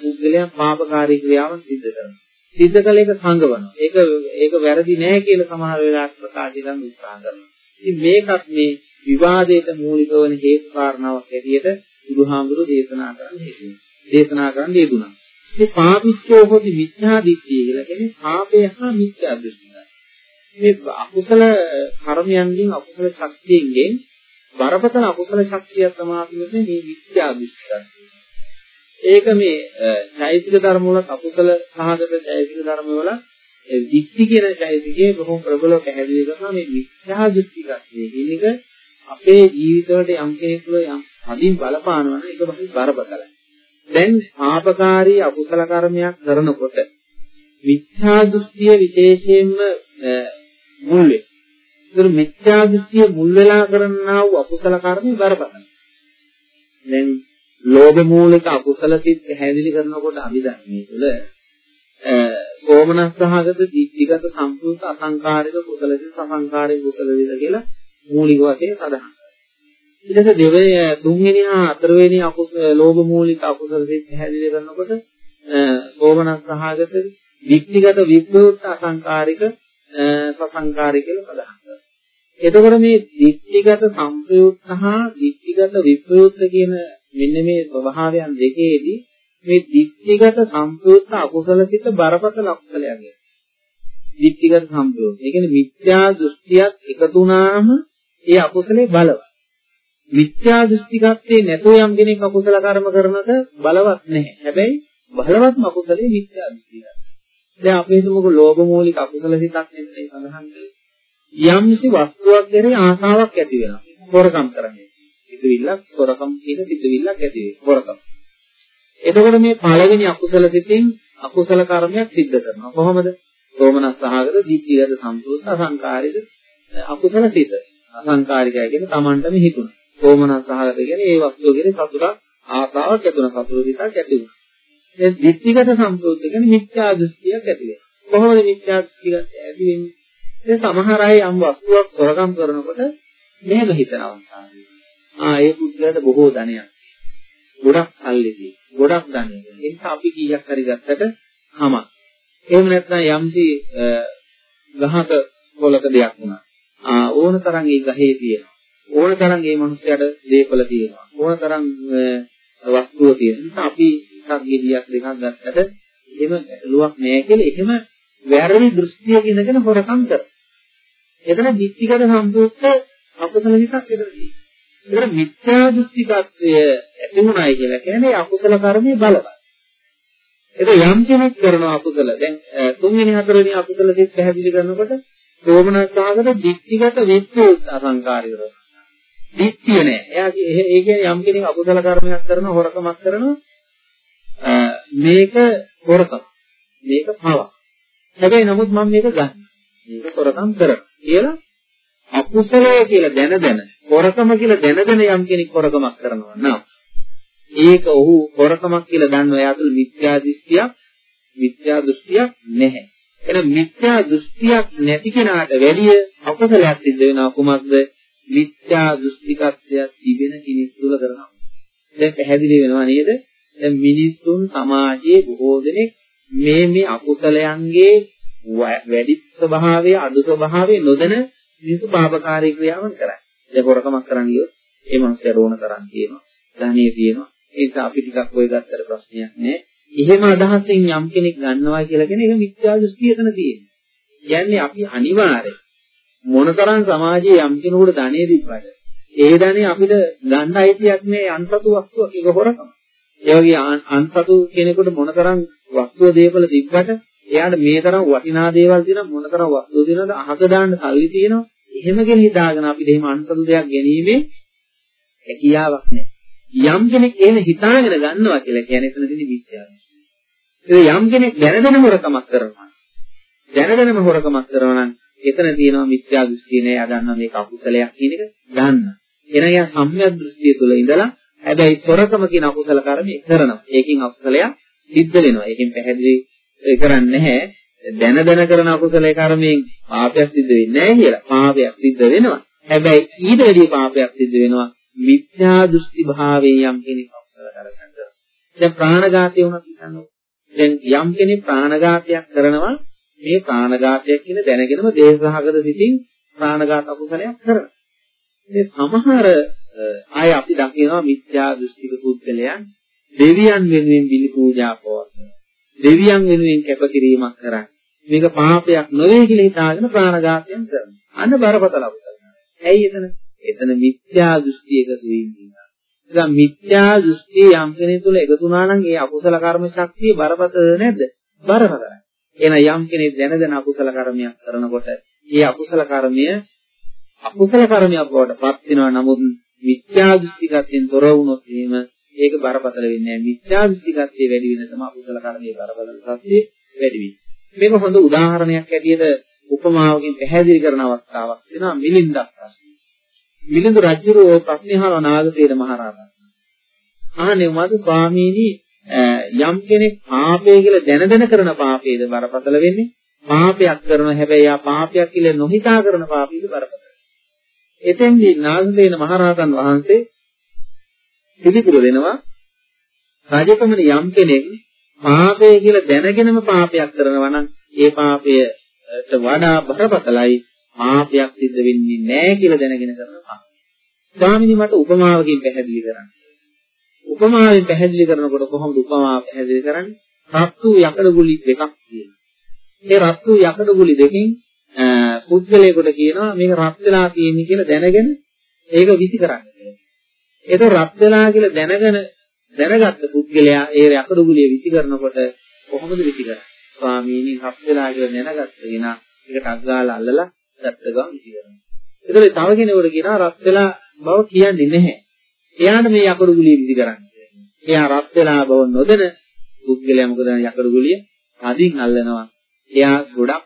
B: පුද්ගලයන් පාපකාරී ක්‍රියාවන් සිදු කරනවා. සිද්ධ කළ එක සංගවනවා. ඒක ඒක වැරදි නෑ කියලා සමහර වෙලාවට ප්‍රකාශ කරන්න උත්සාහ කරනවා. ඉතින් මේකත් මේ විවාදයට මූලික වන හේතු කාරණාවක් ඇටියට බුදුහාමුදුරු දේශනා කරන්න හේතුයි. දේශනා කරන්න යෙදුණා. මේ පාපිච්චෝ හොදි මිත්‍යා දිට්ඨිය කියලා කියන්නේ පාපය හා මිත්‍යා දෘෂ්ටිය. මේ අකුසල කර්මයන්ගෙන් අකුසල ශක්තියෙන් බරපතල අකුසල ශක්තිය තමයි මේ මිත්‍යා දෘෂ්ටිය. ඒක මේ චෛතසික ධර්ම වල අකුසල සහගත චෛතසික ධර්ම වල දික්ටි කියන චෛතසිකයේ බොහොම ප්‍රබලව පැහැදිලි කරනවා මේ මිත්‍යා දෘෂ්ටිකත්වයේ කියන එක අපේ ජීවිතවලට යම් කෙනෙකුට යම් අදින් බලපානවා නම් ඒක බහි බරපතලයි. දැන් ආපකාරී අකුසල කර්මයක් කරනකොට මිත්‍යා දෘෂ්ටිය විශේෂයෙන්ම මුල් වේ. ඒතර මිත්‍යා දෘෂ්ටිය මුල් වෙලා කරන්නා වූ අකුසල කර්මي බරපතලයි. දැන් ලෝභ මූලික අකුසල සිත් පැහැදිලි කරනකොට අභිධර්මයේ තුල සෝමනස්සහගත දික්තිගත සම්පූර්ණ අසංකාරික කුසල සිත් අසංකාරික කුසල සිත් කියලා මූලික වශයෙන් සඳහන් ඊට පස්සේ දෙවෙනි තුන්වෙනි හා හතරවෙනි අකුසල ලෝභ මූලික අකුසල සිත් පැහැදිලි කරනකොට සෝමනස්සහගත දික්තිගත විප්‍රයුක්ත අසංකාරික සසංකාරික කියලා සඳහන් කරනවා. එතකොට මේ දික්තිගත සංප්‍රයුක්ත හා දික්තිගත විප්‍රයුක්ත කියන මෙන්න මේ ස්වභාවයන් දෙකේදී මේ දික්තිගත සම්පූර්ණ අකුසල සිත බරපතල අකුසලයක්. දික්තිගත සම්පූර්ණ. ඒ කියන්නේ මිත්‍යා දෘෂ්ටියක් එකතු වුණාම ඒ අකුසලේ බලවත්. මිත්‍යා දෘෂ්ටිකත්වයේ නැතෝ යම් කෙනෙක් අකුසල කර්ම කරනක බලවත් නැහැ. හැබැයි බලවත්ම අකුසලේ මිත්‍යා දෘෂ්ටියක්. දැන් අපි හිතමුකෝ ලෝභ මූලික අකුසල සිතක් නෙමෙයි සඳහන් යම්සි වස්තුවක් ගැන ආසාවක් ඇති වෙනවා. හොරකම් කරන්නේ. සිතුවිල්ලක් හොරකම් කියන සිතුවිල්ලක් ඇති වෙයි. හොරකම්. එතකොට මේ පළවෙනි අකුසල සිතින් අකුසල කර්මයක් සිද්ධ කරනවා. කොහොමද? සෝමනස් සහගත දීප්තිගත සම්පූර්ණ අසංකාරික අකුසල සිත. අසංකාරිකය කියන්නේ Tamanටම හිතුණ. සෝමනස් සහගත කියන්නේ ඒ වස්තුව කෙරේ සතුටක් ආසාවක් ඇති වෙන සතුට සිතක් ඇති වෙනවා. දැන් දීප්තිගත සම්පූර්ණ කියන්නේ මිත්‍යා දෘෂ්ටියක් ඇති වෙනවා. කොහොමද මිත්‍යා දෘෂ්ටියක් ඇති වෙන්නේ? ඒ සමහර අය යම් වස්තුවක් සොරකම් කරනකොට මෙහෙම හිතනවා. ආ ඒ පුද්ගලයාට බොහෝ ධනයක්. ගොඩක් සල්ලි ගොඩක් ධනෙ. ඒ නිසා අපි කීයක් හරි ගත්තට කමක්. එහෙම නැත්නම් යම්සි ගහක පොලක දෙයක් වුණා. ආ ඕන තරම් ඒ ගහේ තියෙනවා. ඕන තරම් ඒ මිනිස්යාට දේපල තියෙනවා. ඕන තරම් වස්තුව තියෙනවා. නිසා අපි එකක් ගෙඩියක් දෙකක් ගත්තට එහෙම ලුවක් නෑ කියලා එහෙම වැරදි දෘෂ්ටියක ඉඳගෙන හොරකම් කරනවා. එතන දික්තිගත සම්පූර්ණ අකුසල හිතක් එතනදී. ඒතර මිත්‍යා දෘෂ්ටිකත්වය ඇති වුණායි කියලා කියන්නේ අකුසල කර්මයේ බලවත්. ඒක යම් කෙනෙක් කරන අකුසල දැන් තුන්වෙනි හතරවෙනි අකුසල දෙක පැහැදිලි කරනකොට සෝමනස්සාගත දික්තිගත විත්‍යුත් අසංකාරික රස. දික්තිය නෑ. එයා ඒ කියන්නේ යම් කෙනෙක් අකුසල කර්මයක් කරන හොරකමක් කරන මේක හොරකම. මේක පව. හැබැයි නමුත් මම මේක ගන්න. මේක හොරකම් කරනවා. කියලා අකුසලය කියලා දැන දැන හොරකම කියලා දැන දැන යම් කෙනෙක් හොරකමක් කරනවා නම් ඒක ඔහු හොරකමක් කියලා දන්නවා එයා තුළ මිත්‍යා දෘෂ්ටියක් මිත්‍යා දෘෂ්ටියක් නැහැ. එහෙනම් මිත්‍යා දෘෂ්ටියක් නැති කෙනාට වැඩිය අකුසලයක් සිද්ධ වෙනවා කුමක්ද? මිත්‍යා දෘෂ්ටිකත්වයක් තිබෙන කෙනෙක් තුළ කරනවා. දැන් පැහැදිලි වෙනවා නේද? දැන් මිනිස්සුන් සමාජයේ බොහෝ දෙනෙක් මේ මේ අකුසලයන්ගේ වැඩි ස්වභාවය අඩු ස්වභාවය නොදැන මිනිස්සු පාපකාරී ක්‍රියාවන් කරන්නේ. දැන් හොරකමක් කරන් ගියොත් ඒ මනුස්සයා රෝණ තරම් තියෙනවා. ධනිය තියෙනවා. ඒ නිසා අපි ටිකක් ඔය ගත්තට ප්‍රශ්නයක් නෑ. එහෙම අදහසින් යම් කෙනෙක් ගන්නවා කියලා කියන එක මිත්‍යා දෘෂ්ටිය එතන තියෙනවා. කියන්නේ අපි අනිවාර්යයෙන් මොනතරම් සමාජයේ යම් කෙනෙකුට ධනෙ දීප්පද ඒ ධනෙ අපිට ගන්න අයිතියක් නෑ අන්සතු වස්තුවක් ඒක හොරකම. ඒ වගේ අන්සතු කෙනෙකුට මොනතරම් වස්තුව දේපල තිබ්බට එයාට මේ තරම් වටිනා දේවල් තියෙනවා මොන තරම් වස්තු තියෙනවද අහක දාන්න සල්ලි තියෙනවා එහෙම ගෙන හිතාගෙන අපිට එහෙම අන්තර දෙයක් ගැනීමේ හැකියාවක් නැහැ. යම් කෙනෙක් එහෙම හිතාගෙන ගන්නවා කියලා කියන්නේ එතන තියෙන විශ්වාසය. ඒ යම් කෙනෙක් දැනගෙන හොරකමක් කරනවා. දැනගෙනම හොරකමක් කරනවා නම් එතන තියෙනවා මිත්‍යා දෘෂ්ටිය නෑ. යා දන්නවා මේක අකුසලයක් කියන එක ගන්න. එන යා සම්‍යක් දෘෂ්ටිය තුළ ඉඳලා හැබැයි සොරකම කියන අකුසල කර්මය කරනවා. ඒකෙන් අකුසලයක් සිද්ධ වෙනවා. ඒකෙන් පැහැදිලි කරන්නේ නැහැ. දැන දැන කරන අකුසල කර්මයෙන් පාපයක් සිද්ධ වෙන්නේ නැහැ කියලා. පාපයක් සිද්ධ වෙනවා. හැබැයි ඊට වැඩි පාපයක් සිද්ධ වෙනවා මිත්‍යා දෘෂ්ටි භාවයෙන් යම් කෙනෙක් අකුසල කරගන්නවා. දැන් ප්‍රාණඝාතය වුණත් හිතන්නකො. දැන් යම් කෙනෙක් ප්‍රාණඝාතයක් කරනවා මේ ප්‍රාණඝාතයක් කියන දැනගෙනම දේහසහගත සිතින් ප්‍රාණඝාත අකුසලයක් කරනවා. මේ සමහර අය අපි දකිනවා මිත්‍යා දෘෂ්ටික පුද්ගලයන් දෙවියන් වෙනුවෙන් බිලි පූජා පවත්වනවා. දෙවියන් වෙනුවෙන් කැපකිරීමක් කරන්නේ. මේක පාපයක් නොවේ කියලා හිතාගෙන ප්‍රාණඝාතයෙන් කරනවා. අන්න බරපතල අකුසල. ඇයි එතන? එතන මිත්‍යා දෘෂ්ටි එකතු වෙන්නේ. දැන් මිත්‍යා දෘෂ්ටි යම් කෙනෙකු තුළ එකතු වුණා නම් ඒ අකුසල කර්ම ශක්තිය බරපතල නැද්ද? බරපතලයි. එහෙනම් යම් කෙනෙක් දැනගෙන අකුසල කර්මයක් කරනකොට ඒ අකුසල කර්මය අකුසල කර්මයක් බවට පත් වෙනවා. නමුත් මිත්‍යා දෘෂ්ටිගතෙන් තොර වුණොත් එහෙම ඒක බරපතල වෙන්නේ නැහැ. මිත්‍යා දෘෂ්ටිගතයේ වැඩි වෙන තමයි අකුසල කර්මයේ බරපතල සත්‍ය වැඩි වෙන්නේ. මේක හොඳ උදාහරණයක් ඇටියට උපමාවකින් පැහැදිලි කරන අවස්ථාවක් වෙනවා මිලින්දක් ප්‍රශ්න. මිලිඳු රජුරෝ ප්‍රශ්නේ අහනවා නාගසේන මහරහතන්. අහන්නේ මද ස්වාමීනි යම් කෙනෙක් පාපය කියලා දැන දැන කරන පාපයේද බරපතල වෙන්නේ? පාපයක් කරන හැබැයි ආ පාපයක් කියලා නොහිතා කරන පාපයේද බරපතල. එතෙන්දී නාගසේන මහරහතන් වහන්සේ පිළිතුරු දෙනවා රජකමන යම් කෙනෙක් පාපය කියලා දැනගෙනම පාපයක් කරනවා නම් ඒ පාපයට වඩා බරපතලයි පාපයක් සිද්ධ වෙන්නේ නැහැ කියලා දැනගෙන කරනවා. ස්වාමිනී මට උපමාවකින් පැහැදිලි කරන්න. උපමාවෙන් පැහැදිලි කරනකොට කොහොමද උපමාව පැහැදිලි කරන්නේ? රත්තු යකඩ ගුලි දෙකක් තියෙනවා. ඒ රත්තු යකඩ ගුලි දෙකෙන් පුද්ගලයෙකුට කියනවා මේක රත් වෙලා තියෙන්නේ කියලා දැනගෙන ඒක විසි කරන්න කියලා. ඒක රත් වෙලා කියලා දැනගෙන දැනගත්ත පුද්ගලයා ඒ යකඩ ගුලිය විසි කරනකොට කොහොමද විසි කරන්නේ? ස්වාමීනි රත් වෙලා කියලා දැනගත්ත කෙනා ඒකට අග්ගාලා අල්ලලා ගත්ත ගමන් විසි කරනවා. ඒතකොට තව කෙනෙකුට කියනවා රත් වෙලා බව කියන්නේ නැහැ. එයාට මේ යකඩ ගුලිය විසි කරන්නේ. එයා රත් වෙලා බව නොදැන පුද්ගලයා මොකද යකඩ ගුලිය අදින් අල්ලනවා. එයා ගොඩක්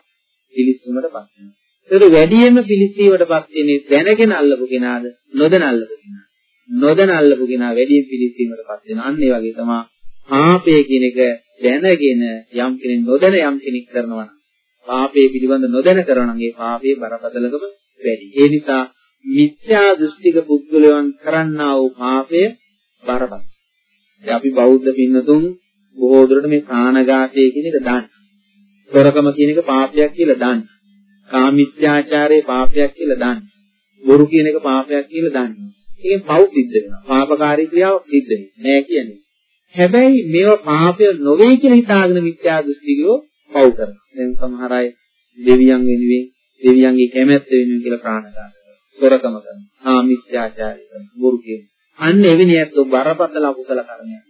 B: පිලිස්සුමටපත් වෙනවා. ඒතර වැඩියෙන්ම පිලිස්සීමටපත් වෙන්නේ දැනගෙන අල්ලපු කෙනාද නොදැන අල්ලපු කෙනාද? නොදැන අල්ලපු කෙනා වැඩියෙන් පිලිස්සීමටපත් වෙනවා. අන්න ඒ වගේ තමයි පාපය කියන එක දැනගෙන යම් කෙනෙක් නොදැන යම් කෙනෙක් කරනවා පාපයේ පිළිබඳ නොදැන කරනවා නම් ඒ පාපයේ බරපතලකම වැඩි. ඒ නිසා මිත්‍යා දෘෂ්ටික පුද්ගලයන් කරන්නා වූ පාපය බරපතල. අපි බෞද්ධ පින්නතුන් බොහෝ දුරට මේ ප්‍රාණඝාතය කියන එක දන්නේ. සොරකම කියන එක පාපයක් කියලා දන්නේ. කාමිත්‍යාචාරයේ පාපයක් කියලා දන්නේ. බොරු කියන එක පාපයක් කියලා දන්නේ. ඒකෙන් පව් සිද්ධ වෙනවා. පාපකාරී ක්‍රියාවක් සිද්ධ වෙන්නේ නෑ කියන්නේ. හැබැයි මේවා පාපය නොවේ කියලා හිතාගෙන මිත්‍යා දෘෂ්ටිකයෝ පව් කරනවා. දැන් සමහර අය දෙවියන් වෙනුවෙන් දෙවියන්ගේ කැමැත්ත වෙනුවෙන් කියලා ප්‍රාණඝාත කරනවා. සොරකම කරනවා. කාමිත්‍යාචාරය කරනවා. බොරු කියනවා. අන්න එවැනි ඇත්තෝ බරපතල අකුසල කර්මයක්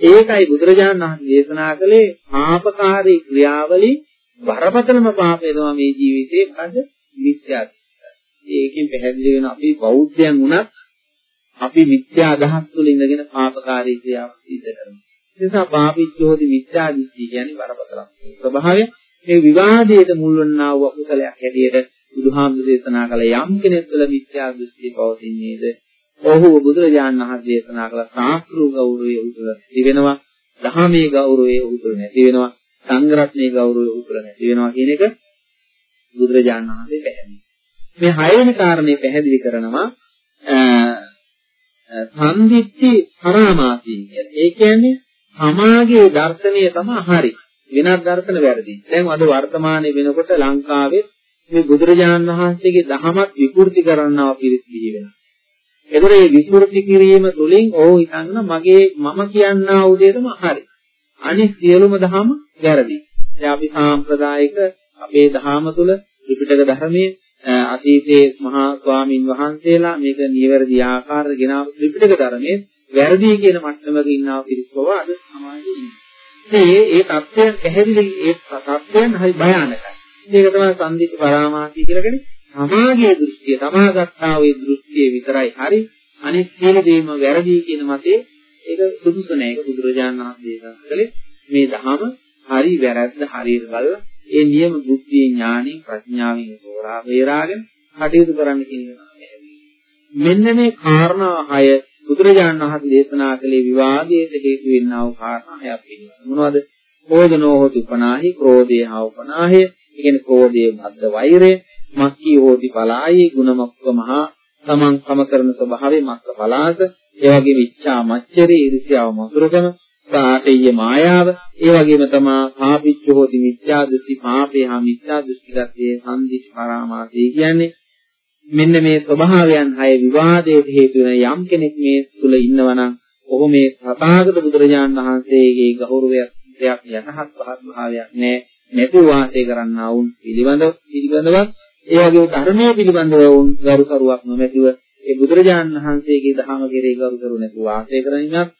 B: ඒකයි බුදුරජාණන් වහන්සේ දේශනා කළේ පාපකාරී ක්‍රියාවලින් බරපතලම පාපය තමයි මේ ජීවිතේ කඩ මිත්‍යා ඒකෙන් පැහැදිලි වෙන අපි බෞද්ධයන් වුණත් අපි මිත්‍යා අදහස් තුළ ඉඳගෙන පාපකාරී ක්‍රියාවක් සිදු කරනවා. ඒ නිසා පාපිච්චෝදි මිත්‍යා දෘෂ්ටි කියන්නේ බරපතල ස්වභාවය. මේ විවාදයට මුල් වන්නා වූ අකුසලයක් හැටියට බුදුහාමුදුරේ දේශනා කළ යම් කෙනෙක් තුළ මිත්‍යා දෘෂ්ටි පවතින්නේද ඔහු බුදුරජාණන් වහන්සේ දේශනා කළ සාස්ත්‍රු ගෞරවය උතුර තිබෙනවා. ධර්මයේ ගෞරවය උතුර නැති වෙනවා. සංග්‍රහණයේ ගෞරවය උතුර නැති වෙනවා කියන එක බුදුරජාණන් වහන්සේ පැහැදිලි. මේ හයවෙනි කාරණේ පැහැදිලි කරනවා සම්දිත්‍ති පරාමාසී කියලා. ඒ කියන්නේ සමාගයේ දර්ශනය තමයි හරි. වෙනත් දර්ශන වැරදි. දැන් අද වර්තමානයේ වෙනකොට ලංකාවේ මේ බුදුරජාණන් වහන්සේගේ දහමත් විකෘති කරනවා පිරිස් බිහි වෙනවා. ඒතර මේ විස්මෘති කිරීම තුළින් ඕ හිතන්න මගේ මම කියන්නා උදේටම හරි. අනිත් සියලුම දහම වැරදි. දැන් අපි සාම්ප්‍රදායික අපේ දහම තුළ ත්‍රිපිටක ධර්මයේ අතීතයේ මහා ස්වාමින් වහන්සේලා මේක නිවැරදි ආකාරයට ගෙනාව ත්‍රිපිටක ධර්මයේ වැරදි කියන මට්ටමක ඉන්නා පිරිස් බව අද සමාජයේ ඉන්නේ. ඒ ඒ தත්ත්වයන් පැහැදිලි ඒ தත්ත්වයන් හරි භයානකයි. මේක තමයි සම්දිත් පරාමාසී කියලා කියන්නේ සමාගයේ දෘෂ්ටිය, සමාගත්තා වූ දෘෂ්ටිය විතරයි හරි. අනිත් සියලු දේම වැරදි කියන මතේ ඒක සුදුසු නෑ. ඒක බුදුරජාණන් වහන්සේ දේශනා කළේ මේ ධහම හරි වැරද්ද හරියට බලලා ඒ නියම බුද්ධිය ඥානෙ ප්‍රඥාවෙන් තෝරා බේරාගෙන කටයුතු කරන්න කියන මෙන්න මේ කාරණා හය බුදුරජාණන් වහන්සේ දේශනා කළේ විවාදයට හේතු වෙන්නා වූ කාරණා හයක් පිළිබඳ මොනවද? කෝධනෝ හෝති උපනාහි, ක්‍රෝධේ හා උපනාහය, කියන්නේ ක්‍රෝධයේ බද්ධ වෛරය, මක්ඛී හෝති පලායි, ගුණමක්ක මහා. තමන් සම කරන ස්වභාවයේ මක්ක පලාස, ඒ වගේම ඉච්ඡා මච්චරේ, ඉරිසියාව මසුරුකම, සාටේය මායාව, ඒ වගේම තමා පාපිච්ච හෝති මිච්ඡා දෘෂ්ටි, පාපේ හා මිච්ඡා දෘෂ්ටිගතයේ සම්දිස් පරාමාසී කියන්නේ මෙන්න මේ ස්වභාවයන් හය විවාදයට හේතු වෙන යම් කෙනෙක් මේ තුල ඉන්නවනම් ඔහු මේ තථාගත බුදුරජාණන් වහන්සේගේ ගෞරවයක් දෙයක් යටහත් පහත් භාවයක් නෑ. නැති වාසය කරන්නා වුන් පිළිබඳව පිළිබඳව ඒ වගේ ධර්මයේ පිළිබඳව වුන් ගරු කරුවක් නොමැතිව ඒ බුදුරජාණන් වහන්සේගේ දහම කෙරේ ගරු කරු නැතුව වාසය කරනිනත්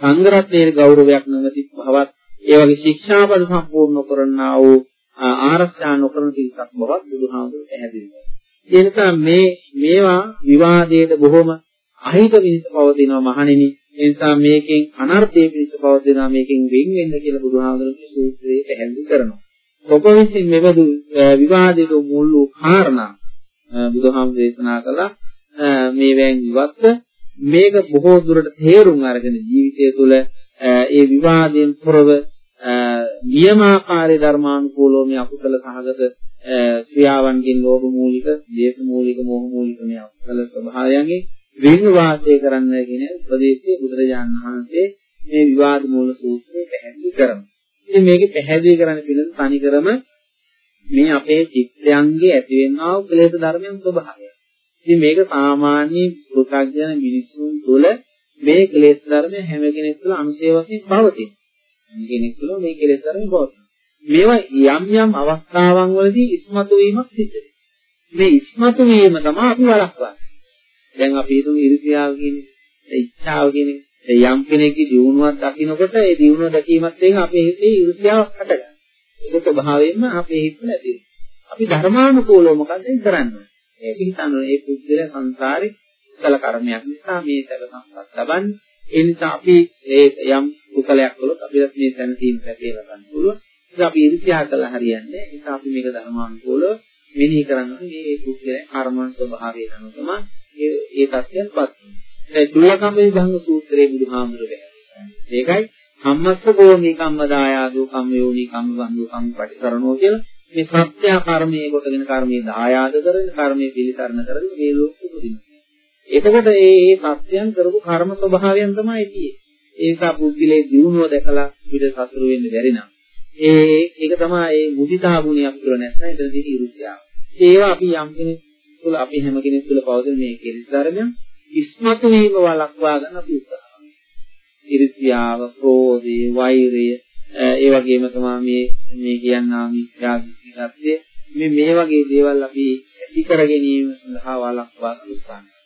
B: සංඝ රත්නයේ ගෞරවයක් නොමැති බවත් ඒ වගේ ශික්ෂාපද සම්පූර්ණ කරන්නා වූ ආරක්ෂා නොකරන තිසක් බවත් බුදුහාමුදුරුවෝ පැහැදිලි කරනවා ඒ නිසා මේ මේවා විවාදයේ බොහොම අහිත පිණිස පවතිනවා මහණෙනි. ඒ නිසා මේකෙන් අනර්ථයේ පිණිස පවතිනවා මේකෙන් වෙන් වෙන්න කියලා බුදුහාමුදුරුවෝ සූත්‍රයේ පැහැදිලි කරනවා. ඔබ විසින් මෙබඳු විවාදයේ මුල් වූ කාරණා බුදුහාමුදුරුවෝ දේශනා කළා මේවෙන් ඉවත්ව මේක බොහෝ දුරට තේරුම් අරගෙන ජීවිතය තුළ ඒ විවාදයෙන් තොරව නියමාකාරී ධර්මානුකූලව මේ අකුසල සහගත ක්‍රියාවන්ගෙන් ලෝභ මූලික, දේශ මූලික, මොහ මූලික මේ අකුසල ස්වභාවයන්ගේ වෙන වාසය කරන්න කියන උපදේශය බුදුරජාණන් වහන්සේ මේ විවාද මූල සූත්‍රයේ පැහැදිලි කරනවා. ඉතින් මේකේ පැහැදිලි කරන්න පිළිතුරු තනිකරම මේ අපේ චිත්තයන්ගේ ඇතිවෙනා වූ ක්ලේශ ධර්මයන් ස්වභාවය. ඉතින් මේක සාමාන්‍ය පු탁ජන මිනිසුන් තුළ මේ ක්ලේශ ධර්ම හැම කෙනෙක් තුළ අනුශය වශයෙන් පවතින. කෙනෙක් තුළ මේ ක්ලේශ ධර්ම පවතින. මේවා යම් යම් අවස්ථාවන් වලදී ඉස්මතු වීමක් සිද්ධ වෙනවා. මේ ඉස්මතු වීම තමයි අපි වළක්වන්නේ. දැන් අපි හිතමු ඉරිසියාව කියන්නේ, ඉච්ඡාව කියන්නේ යම් කෙනෙක්ගේ දියුණුවක් දකින්නකොට ඒ දියුණුව දැකීමත් එක්ක අපේ හිතේ ඉරිසියාවක් හටගන්නවා. ඒක ස්වභාවයෙන්ම අපේ හිත නැති අපි ධර්මානුකූලව මොකද කරන්නේ? ඒක හිතන්නේ මේ පුද්ගල සංසාරේ කුසල කර්මයක් නිසා මේ සැල සම්පත් ලබන්නේ. ඒ නිසා අපි ඒ යම් කුසලයක් කළොත් අපිට මේ සැනසීම ලැබේලා ගන්න පුළුවන්. ඒක අපි ඉරිසියා කළා හරියන්නේ. ඒක අපි මේක ධර්මානුකූලව මෙනෙහි කරනවා. මේ පුද්ගලයා කර්මන ස්වභාවය අනුව තමයි ඒ ඒ තත්ත්වයන්පත් වෙන්නේ. ඒ දුලකම්මේ භංග සූත්‍රයේ බුදුහාමුදුරුවෝ ඒකයි කම්මස්ස කෝමී කම්මදායාදෝ කම්මයෝනි කම්මබන්දෝ කම්පටිකරණෝ කියලා මේ සත්‍ය කර්මයේ කොටගෙන කර්මයේ දායාද කරගෙන කර්මයේ පිළිසරණ කරගෙන මේ ලෝකෙ උපදිනවා. එතකොට මේ මේ සත්‍යයන් කරපු කර්ම ස්වභාවයන් තමයි තියෙන්නේ. ඒක පුද්ගලයේ දියුණුව දැකලා පිට සතුරු වෙන්න බැරි නම් ඒ ඒක තමයි ඒ මුදිතා ගුණයක් තුළ නැත්නම් එතන තියෙන ඉරුසියාව. ඒවා අපි යම් කෙනෙක් තුළ අපි හැම කෙනෙක් තුළ පවතින මේ කෙලෙස් ධර්මයන් ඉස්මතු වීම වළක්වා ගන්න අපි උත්සාහ කරනවා. ඉරුසියාව, ක්‍රෝධය, වෛරය, ඒ වගේම තමයි මේ මේ කියන්නා මිත්‍යාදිත්‍ය මේ මේ වගේ දේවල් අපි ඇති කර ගැනීම සඳහා වළක්වා උත්සාහ කරනවා.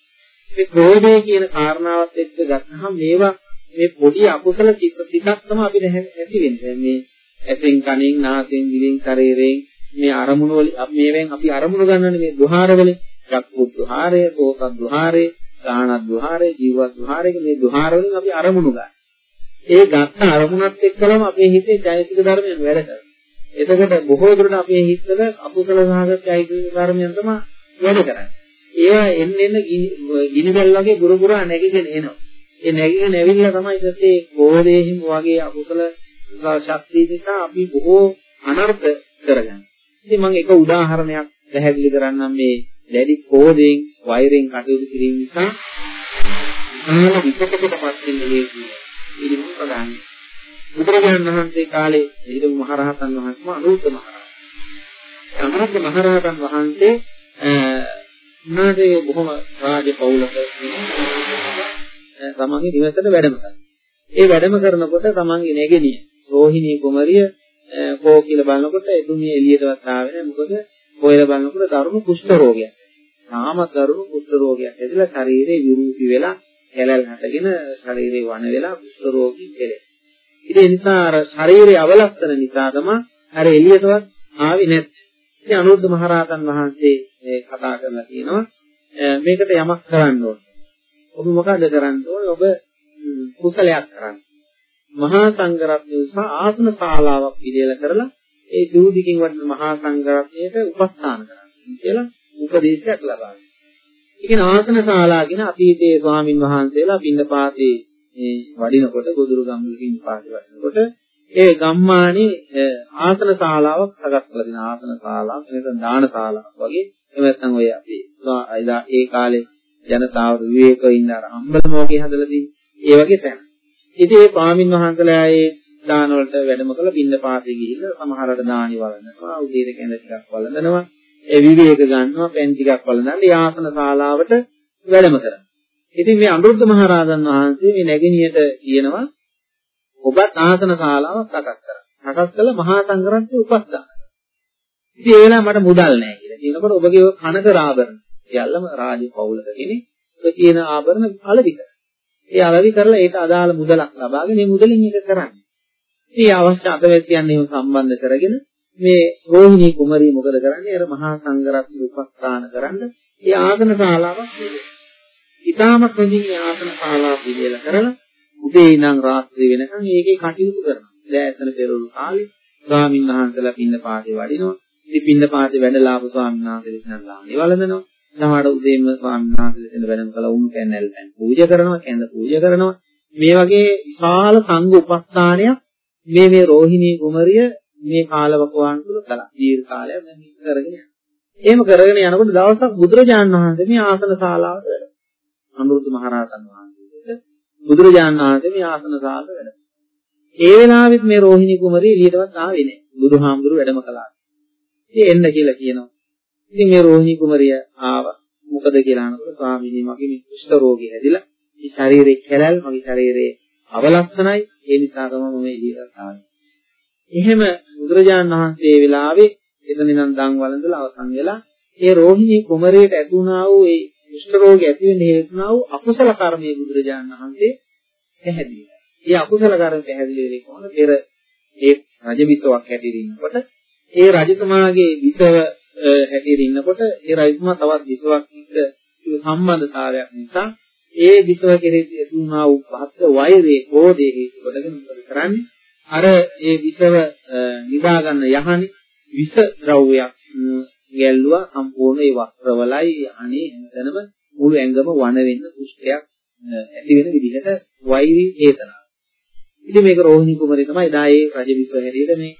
B: මේ ක්‍රෝධය කියන කාරණාවත් එක්ක ගත්තහම මේවා මේ පොඩි අකුසල චිත්ත ටිකක් තමයි අපිට ඇති වෙන්නේ. මේ ඇසෙන් කනෙන් නාසයෙන් දිවෙන් ශරීරයෙන් මේ අරමුණු වල මේවෙන් අපි අරමුණු ගන්නනේ මේ දුහාර වලින් චක්කු දුහාරය, සෝත දුහාරය, ගාහන දුහාරය, ජීව දුහාරය මේ දුහාර වලින් අපි අරමුණු ගන්න. ඒ ගත්ත අරමුණත් එක්කලම අපේ හිතේ චෛතසික ධර්මයන් වැඩ කරනවා. එතකොට බොහෝ දුරට අපේ හිතවල අකුසල සහගත චෛතසික ධර්මයන් තමයි වැඩ කරන්නේ. ඒවා එන්න එන්න ගිනි බැල් වගේ ගුරු ගුරා නැගිගෙන එනවා. ඒ නැගිගෙන ඇවිල්ලා තමයි ඊටසේ කෝධයෙන් වගේ අකුසල ශක්තිය නිසා අපි බොහෝ අනර්ථ කරගන්නවා. ඉතින් මම එක උදාහරණයක් පැහැදිලි කරන්නම් මේ දැඩි කෝධයෙන් වෛරයෙන් කටයුතු කිරීම නිසා අනල විකටකටපත් වෙන ලේසි. ඉතින් මොකද බුදුරජාණන් වහන්සේ කාලේ හිටපු මහරහතන් වහන්සේ අනුරුද්ධ මහරහතන්. අනුරුද්ධ මහරහතන් වහන්සේ උනාගේ බොහොම රාජ පෞලක තමන්ගේ නිවසට වැඩම කරා. ඒ වැඩම කරනකොට තමන්ගේ නැගෙනිය රෝහිණී කුමරිය කෝ කියලා බලනකොට එතුමිය එළියටවත් ආවේ නැහැ. මොකද කොහෙල බලනකොට දරුණු කුෂ්ඨ රෝගයක්. තාම දරුණු කුෂ්ඨ රෝගයක්. එදලා ශරීරේ විරූපී වෙලා කැලල් හටගෙන ශරීරේ වණ වෙලා කුෂ්ඨ රෝගී කෙලෙ. ඉතින් ඒ නිසා අර ශරීරයේ අවලස්සන නිසා තමයි අර එළියටවත් ආවේ නැත්තේ. ඉතින් අනුරුද්ධ මහරහතන් වහන්සේ කතා කරලා කියනවා මේකට යමක් කරන්න ඕනේ. ඔබ මොකද කරන්න ඕනේ? ඔබ කුසලයක් කරන්න. මහා සංඝරත්නය සහ ආසන ශාලාවක් පිළියෙල කරලා ඒ සූදිකින් වඩන මහා සංඝරත්නයට උපස්ථාන කරන්න කියලා උපදේශයක් ලබා ගන්න. ඒ කියන්නේ ආසන ශාලාගෙන අතීතයේ ස්වාමින් වහන්සේලා පින්නපාතේ මේ වඩිනකොට ගොදුරු ගම්මුල පින්නපාතේ වඩිනකොට ඒ ගම්මානේ ආසන ශාලාවක් සකස් කරලා දෙන ආසන ශාලාවක් නැත්නම් දාන ශාලාවක් වගේ එහෙම නැත්නම් ඔය අපි ඒ කාලේ ජනතාව විවේකව ඉන්න අර අම්බලම වගේ හදලා තියෙන ඒ වගේ තැන. ඉතින් ඒ ස්වාමින් වහන්සේලා ඒ දාන වලට වැඩම කළ බින්න පාතේ ගිහිල්ලා සමහරට දානි වළඳනවා, උදේට කැඳ ටිකක් වළඳනවා, ඒ විවේක ගන්නවා, පෙන් ටිකක් වළඳන ආසන ශාලාවට වැඩම කරනවා. ඉතින් මේ අනුරුද්ධ මහරහතන් වහන්සේ මේ නැගිනියට කියනවා ඔබත් ආසන ශාලාවක් සකස් කරා. සකස් කළ මහා සංඝරත්නයේ උපස්ථාන. ඉතින් ඒ වෙලාව මට මුදල් නැහැ කියලා. කියනකොට ඔබගේ කනක ආභරණ සියල්ලම රාජ පවුලක කෙනෙක් ඔය කියන ආභරණ අලවි කරා. ඒ අලවි කරලා ඒට අදාළ මුදලක් ලබාගෙන මේ මුදලින් එක කරන්නේ. ඉතින් අවශ්‍ය අතවැසියන් එහෙම සම්බන්ධ කරගෙන මේ රෝහිණී කුමරිය මොකද කරන්නේ? අර මහා සංඝරත්න උපස්ථාන කරන්න ඒ ආසන ශාලාවක් පිළිදෙල. ඊටාමත් හොඳින් මේ ආසන ශාලාව පිළිදෙල කරලා උදේ ඉඳන් රාත්‍රී වෙනකන් ඒකේ කටයුතු කරනවා. දැන් පෙරළු කාලේ ස්වාමීන් වහන්සේලා පින්න පාතේ වඩිනවා. ඉතින් පින්න පාතේ වැඩලා ආපු ස්වාමීන් වහන්සේලා ලාණි වළඳනවා. සමහර උදේම ස්වාමීන් වහන්සේලා දෙන වැඩම කළා උන් කැන්නල් දැන් පූජා කරනවා, කැඳ පූජා කරනවා. මේ වගේ විශාල සංඝ උපස්ථානයක් මේ මේ රෝහිණී කුමරිය මේ කාලවකවාන් තුල කළා. දීර්ඝ කාලයක් දැන් කරගෙන යනවා. එහෙම කරගෙන යනකොට දවසක් බුදුරජාණන් වහන්සේ මේ ආසන ශාලාවට වැඩ. අනුරුද්ධ මහරහතන් වහන්සේට බුදුරජාණන් වහන්සේ මේ ආසන ශාලාවට වැඩ. ඒ වෙලාවෙත් මේ රෝහිණී කුමරිය එළියටවත් ආවේ නැහැ. බුදුහාමුදුරු වැඩම කළා. ඉතින් එන්න කියලා කියනවා. ඉතින් මේ රෝහිණී කුමරිය ආවා. මොකද කියලා අහනකොට ස්වාමීනි මගේ මේ කුෂ්ඨ රෝගී හැදිලා මේ ශරීරේ කැලල් මගේ ශරීරේ අවලස්සනයි ඒ නිසා තමයි මම එළියට ආවේ. එහෙම බුදුරජාණන් වහන්සේ වෙලාවේ එතන ඉඳන් දන් වළඳලා අවසන් වෙලා ඒ රෝහිණී කුමරියට ඇතුණා වූ ඒ කුෂ්ඨ රෝගය ඇති වෙන්න හේතුණා වූ අකුසල කර්මයේ බුදුරජාණන් වහන්සේ පැහැදිලි. ඒ අකුසල කර්ම පැහැදිලි වෙන්නේ කොහොමද? පෙර ඒ රජබිසවක් හැටියට ඉන්නකොට ඒ රජතුමාගේ විසව හැටියට ඉන්නකොට ඒ රජතුමා තවත් විසවක් එක්ක සම්බන්ධතාවයක් නිසා ඒ විසව කෙරෙහි ඇතිවුණා වූ පහත් වෛරයේ ක්‍රෝධයේ හේතු කොටගෙන මොකද කරන්නේ අර ඒ විසව නිදා ගන්න යහනේ විස ද්‍රව්‍යයක් ගැල්ලුවා සම්පූර්ණ ඒ වස්ත්‍රවලයි යහනේ හැමතැනම මුළු ඇඟම වණ වෙන්න කුෂ්ඨයක් ඇති වෙන විදිහට වෛරී හේතනා. ඉතින් මේක රෝහිණී කුමරිය තමයි එදා ඒ රජ විසව හැටියට මේ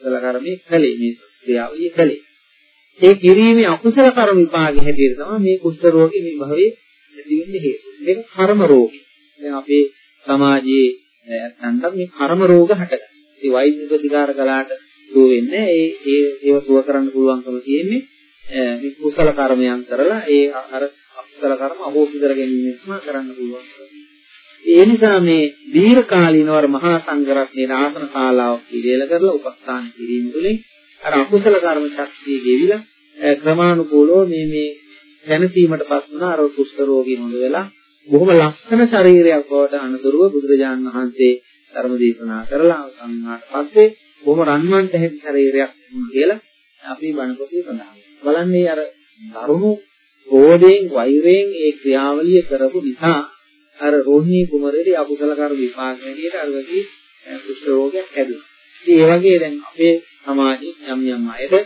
B: කුසල කර්මයේ කළේ මේ ක්‍රියාවලිය කළේ. ඒ කිරීමේ අකුසල කර්ම විපාකෙ හැටියට තමයි මේ කුෂ්ඨ රෝගේ මේ භවයේ ඇති වෙන්නේ හේතුව. මේක කර්ම රෝගී. දැන් අපේ සමාජයේ නැත්නම් මේ කර්ම රෝග හටගන්නවා. ඒ වෛද්‍ය ප්‍රතිකාර කළාට සුව වෙන්නේ ඒ ඒ ඒව සුව කරන්න පුළුවන්කම තියෙන්නේ මේ කුසල කර්මයන් කරලා ඒ අර අකුසල කර්ම අහෝසි කර ගැනීම තමයි කරන්න පුළුවන්. ඒ නිසා මේ දීර්ඝ කාලීනවර මහා සංඝරත්නයේ ආසන ශාලාවක් පිළියෙල කරලා උපස්ථාන කිරීම තුළින් අර අකුසල කර්ම ශක්තිය ගෙවිලා ක්‍රමානුකූලව මේ මේ දැනසීමටපත් වුණා අර කුෂ්ඨ රෝගී හොඳ වෙලා බොහොම ලස්සන ශරීරයක් බවට අනුදුරුව බුදුරජාණන් වහන්සේ ධර්ම දේශනා කරලා අවසන්නාට පස්සේ බොහොම රන්වන්ට හැකි ශරීරයක් කියලා අපි බණ පොතේ සඳහන් බලන්නේ අර දරුණු ක්‍රෝධයෙන් වෛරයෙන් ඒ ක්‍රියාවලිය කරපු නිසා අර රෝහිණී කුමරේදී අකුසල කර්ම විපාක හැටියට අර වගේ කුෂ්ඨ රෝගයක් හැදුනා. ඉතින් ඒ වගේ දැන් අපේ සමාජයේ යම් යම් අයට ඒ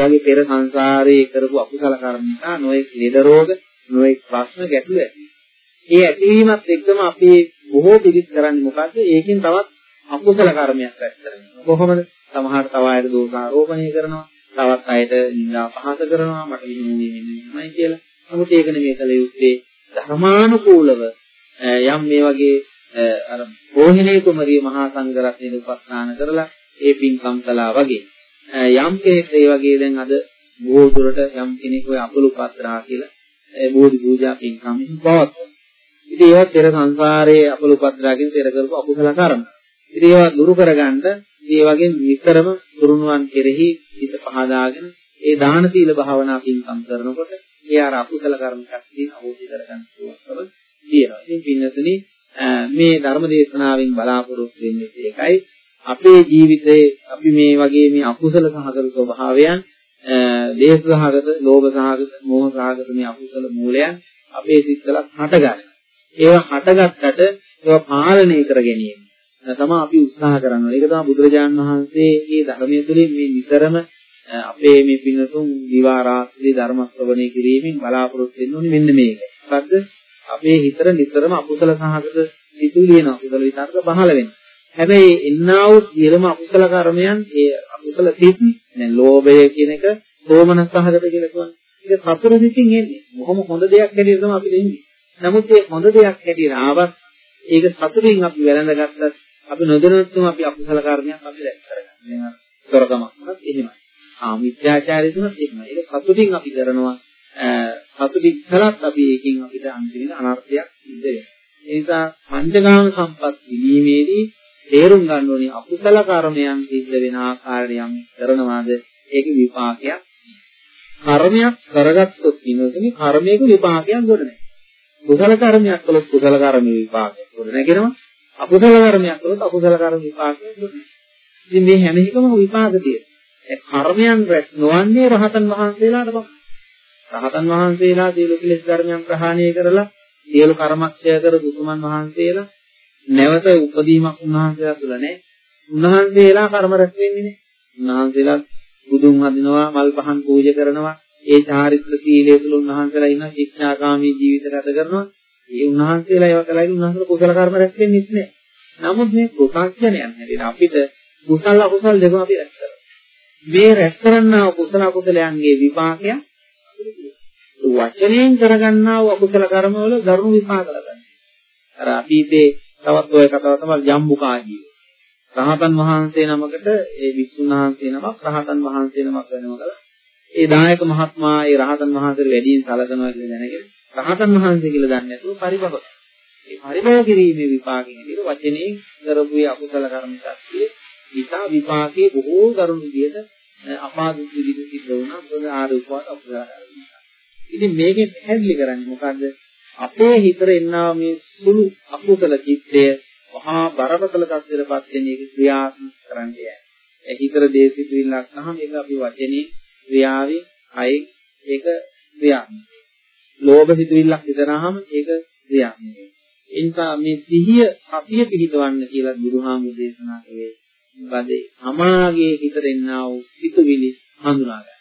B: වගේ පෙර සංසාරයේ කරපු අකුසල කර්ම නිසා නොයෙක් ලෙඩ රෝග, නොයෙක් ප්‍රශ්න ගැටලු ඇති. ඒ ඇතිවීමත් එක්කම අපි බොහෝ පිළිස් කරන්නේ මොකද්ද? ඒකෙන් තවත් අකුසල කර්මයක් රැස් කරනවා. කොහොමද? සමහර තව අයට දෝෂාරෝපණය කරනවා. තවත් අයට නිඳා පහස කරනවා. මට විනුනේ මෙන්නමයි කියලා. නමුත් ඒක නෙමෙයි කළ යුත්තේ ධර්මානුකූලව යම් මේ වගේ අර රෝහිණී කුමරිය මහා සංඝරත්නයේ උපස්ථාන කරලා ඒ පින්කම් කළා වගේ යම් කෙනෙක් ඒ වගේ දැන් අද බොහෝ දුරට යම් කෙනෙක් ඔය අපලු පත්‍රා කියලා ඒ බෝධි පූජා පින්කම් පවත්. ඉතින් ඒවත් පෙර සංසාරයේ අපලු පත්‍රාකින් පෙර කරපු අකුසල කර්ම. ඉතින් ඒවා දුරු කරගන්න ඒ වගේ විතරම තුරුණුවන් කෙරෙහි හිත පහදාගෙන ඒ දාන සීල භාවනා පින්කම් කරනකොට ඒ අර අකුසල කර්ම ශක්තිය අවබෝධ කරගන්න පුළුවන්කම තියෙනවා. ඉතින් පින්නතුනි මේ ධර්ම දේශනාවෙන් බලාපොරොත්තු වෙන්නේ ඒකයි අපේ ජීවිතයේ අපි මේ වගේ මේ අකුසල සහගත ස්වභාවයන් දේශ සහගත, ලෝභ සහගත, මෝහ සහගත මේ අකුසල මූලයන් අපේ සිත්වල හටගන්නවා. ඒවා හටගත්තට ඒවා පාලනය කර ගැනීම තමයි අපි උත්සාහ කරන්නේ. ඒක තමයි බුදුරජාණන් වහන්සේගේ ධර්මයේ තුලින් මේ නිතරම අපේ මේ පින්නතුන් දිවා රාත්‍රී ධර්ම ශ්‍රවණය කිරීමෙන් බලාපොරොත්තු වෙන්න ඕනේ මෙන්න මේක. මොකද්ද? අපේ හිතට නිතරම අකුසල සහගත සිතුවිලි එනවා. කුසල විතරක පහළ වෙනවා. හැබැයි එන්නා වූ සියලුම අකුසල කර්මයන් ඒ අකුසල සිත් දැන් ලෝභය කියන එක සෝමන සහගත කියලා කියන්නේ. ඒක සතර සිතින් එන්නේ. මොහොම හොඳ දෙයක් හැටියට තමයි අපි දෙන්නේ. නමුත් මේ හොඳ දෙයක් හැටියට ආවත් ඒක සතුටින් අපි වැළඳගත්තත් අපි නොදැනුවත්වම අපි අකුසල කර්මයක් අපි දැක් කරගන්නවා. දැන් සොරකමක් වුණත් එහෙමයි. ආ මිත්‍යාචාරය තුනත් එහෙමයි. ඒක සතුටින් අපි කරනවා. සතුටින් කළත් අපි ඒකෙන් අපිට අන්තිමට අනර්ථයක් සිද්ධ වෙනවා. ඒ නිසා පංචකාම සම්පත් විදීමේදී තේරුම් ගන්න ඕනේ අකුසල කර්මයන් සිද්ධ වෙන ආකාරයෙන් කරනවාද ඒකේ විපාකයක් කර්මයක් කරගත්තොත් ඉන්නෝනේ කර්මයක විපාකයක් ගොඩ නැහැ. කුසල කර්මයක් කළොත් කුසල කර්ම විපාකයක් ගොඩ නැගෙනවා. අකුසල කර්මයක් කළොත් අකුසල කර්ම විපාකයක් ගොඩ නැහැ. ඉතින් මේ හැම එකම විපාක තියෙනවා. ඒ කර්මයන් රැස් නොවන්නේ රහතන් වහන්සේලාට බව. රහතන් වහන්සේලා සියලු කෙලෙස් ධර්මයන් ප්‍රහාණය කරලා සියලු කර්මක්ෂය කර දුතුමන් වහන්සේලා නැවත උපදීමක් උන්වහන්සේලා තුල නැහැ. උන්වහන්සේලා කර්ම රැස් වෙන්නේ නැහැ. උන්වහන්සේලා බුදුන් වදිනවා, මල් පහන් පූජා කරනවා, ඒ චාරිත්‍ර සීලය තුල උන්වහන්සේලා ඉන්නවා, ශික්ෂාකාමී ජීවිත ගත කරනවා. ඒ උන්වහන්සේලා ඒවා කළායි උන්වහන්සේලා කුසල කර්ම රැස් වෙන්නේ නැහැ. නමුත් මේ කෘතඥයන් හැටියට අපිට කුසල අකුසල දෙකම අපි රැස් කරනවා. මේ රැස් කරන්නා කුසල අකුසලයන්ගේ විපාකය වචනයෙන් කරගන්නා වූ අකුසල කර්මවල ධර්ම විපාක ලබන්නේ. අර අතීතේ තවත් ඔය කතාව තමයි ජම්බුකාජීව. රහතන් වහන්සේ නමකට ඒ වික්ෂුන් වහන්සේ නමක් රහතන් වහන්සේ නමක් වෙනවා කියලා. ඒ දායක මහත්මයා ඒ රහතන් වහන්සේ වැඩියෙන් සැලකනවා කියලා දැනගෙන රහතන් වහන්සේ කියලා දන්නේ නැතුව පරිභව. ඒ පරිභව කිරීමේ විපාකෙන් විදිහට වචනේ කරපු ඒ අකුසල කර්ම ශක්තිය නිසා විපාකේ බොහෝ දරුණු විදිහට අපාදුක් විදිහට සිද්ධ වුණා. මොකද ආරූපවත් අකුසල ඉතින් මේකෙන් පැහැදිලි කරන්නේ මොකද්ද? අපේ හිතේ එන්නා මේ සුළු අකුසල චිත්තය මහා බරපතල තත්ත්වයකටපත් වෙන එක ක්‍රියාත්මක කරන්නේ. ඒ හිතර දේශිතුවිල්ලක් නම් ඒක අපි වචනේ ක්‍රියාවෙන් අයින් ඒක ක්‍රියාත්මක. ලෝභ හිතවිල්ලක් විතරහම ඒක ක්‍රියාත්මක. ඒ නිසා මේ සිහිය සතිය පිහිටවන්න කියලා බුදුහාමුදුරේ දේශනා කළේ. බදේ අමාගේ හිතට එන්නා වූ සිතුවිලි හඳුනා ගන්න.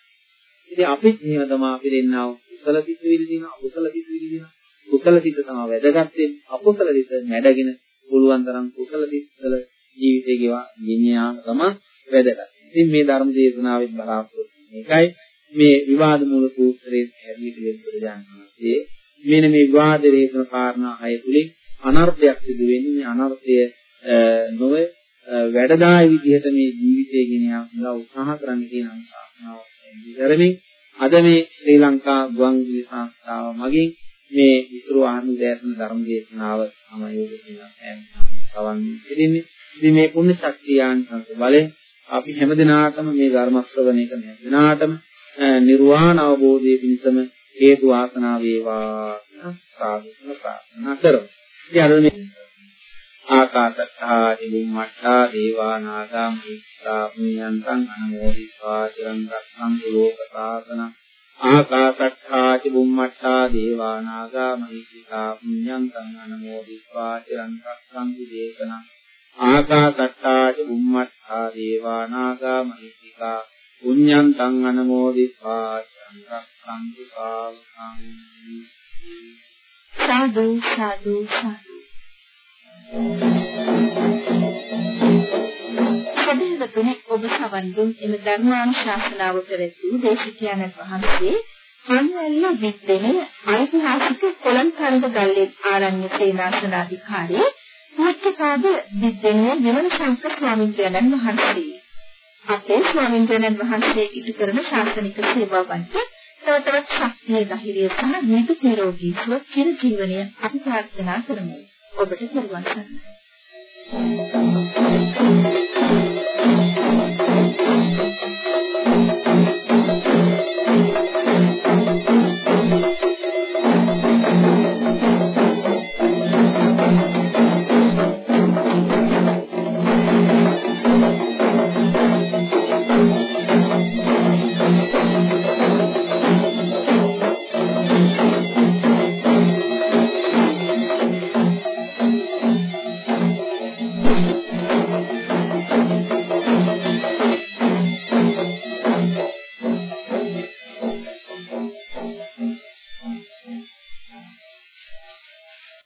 B: ඉතින් අපිත් එහෙම තමයි අපිට එන්නා වූ කුසල සිතුවිලි දිනවා, අකුසල සිතුවිලි දිනවා. කුසල සිත තමයි වැදගත් වෙන්නේ. අකුසල සිත නැඩගෙන පුළුවන් තරම් කුසල සිත්වල ජීවිතේ ගෙවා ගෙනියාම තමයි වැදගත්. ඉතින් මේ ධර්ම දේශනාවෙන් බලාපොරොත්තු මේකයි මේ විවාද මූල සූත්‍රයේ හැදියට දෙපොළජානනාසේ මෙන්න මේ විවාද වේදන කාරණා හය තුලින් අනර්ථයක් සිදු වෙන්නේ මේ අනර්ථය නොවේ වැඩදායි විදිහට මේ ජීවිතය ගෙන යාමලා උත්සාහ කරන්න කියන අනුශාසනාව කරමින් අද මේ ශ්‍රී ලංකා ගුවන් විදුලි සංස්ථාව මගින් මේ විසුරු ආනු දේශන ධර්ම දේශනාව සමයෝග වෙනවා සවන් දෙන්නේ. ඉතින් මේ පුණ්‍ය ශක්තියන් සංස බලෙන් අපි හැමදෙනාටම මේ ධර්ම ශ්‍රවණය කරන හැමදෙනාටම නිර්වාණ අවබෝධයේ පිණිසම හේතු වාසනා වේවා සාදුන ප්‍රාර්ථනා කරමු. ඉතින් අද මේ ආකාශත්තා දිමුම්මත්තා දේවානාගා මිත්තා පුඤ්ඤන්තං අනුමෝදිත්වා චිරං රක්ඛං ලෝකසාසනං ආකාශත්තා චුම්මත්තා දේවානාගා මහිත්‍තිකා පුඤ්ඤං තං අනුමෝදිත්වා චිරං රක්ඛන්තු දේශනා ආකාශත්තා චුම්මත්තා දේවා නාග මහිත්‍තිකා පුඤ්ඤන්තං අනුමෝදිत्वा චිරං රක්ඛන්තු ශාවකං
A: සාදු සාදු සාදු. සදහවතුනි ඔබ සවන් දුන් එම ධර්මානුශාසනාව පෙරදී දේශිකානන් වහන්සේ පන්වැල්ල විද්දෙන ඓතිහාසික කොළන්කන්ද ගල්ලේ ආරණ්‍ය සේනාසනාධිකාරී පූජ්‍යපාද විද්දෙන විමල ශංකර ස්වාමීන් වහන්සේ. අපේ ස්වාමීන් වහන්සේ ඉටු කරන ශාසනික සේවාවන්ට තව තවත් ශක්තිය ධෛර්යය සහ නිදුක් නිරෝගී සුව චිර ජීවනය අපි ප්‍රාර්ථනා කරමු. ඔබට පෙරවන් සරණයි.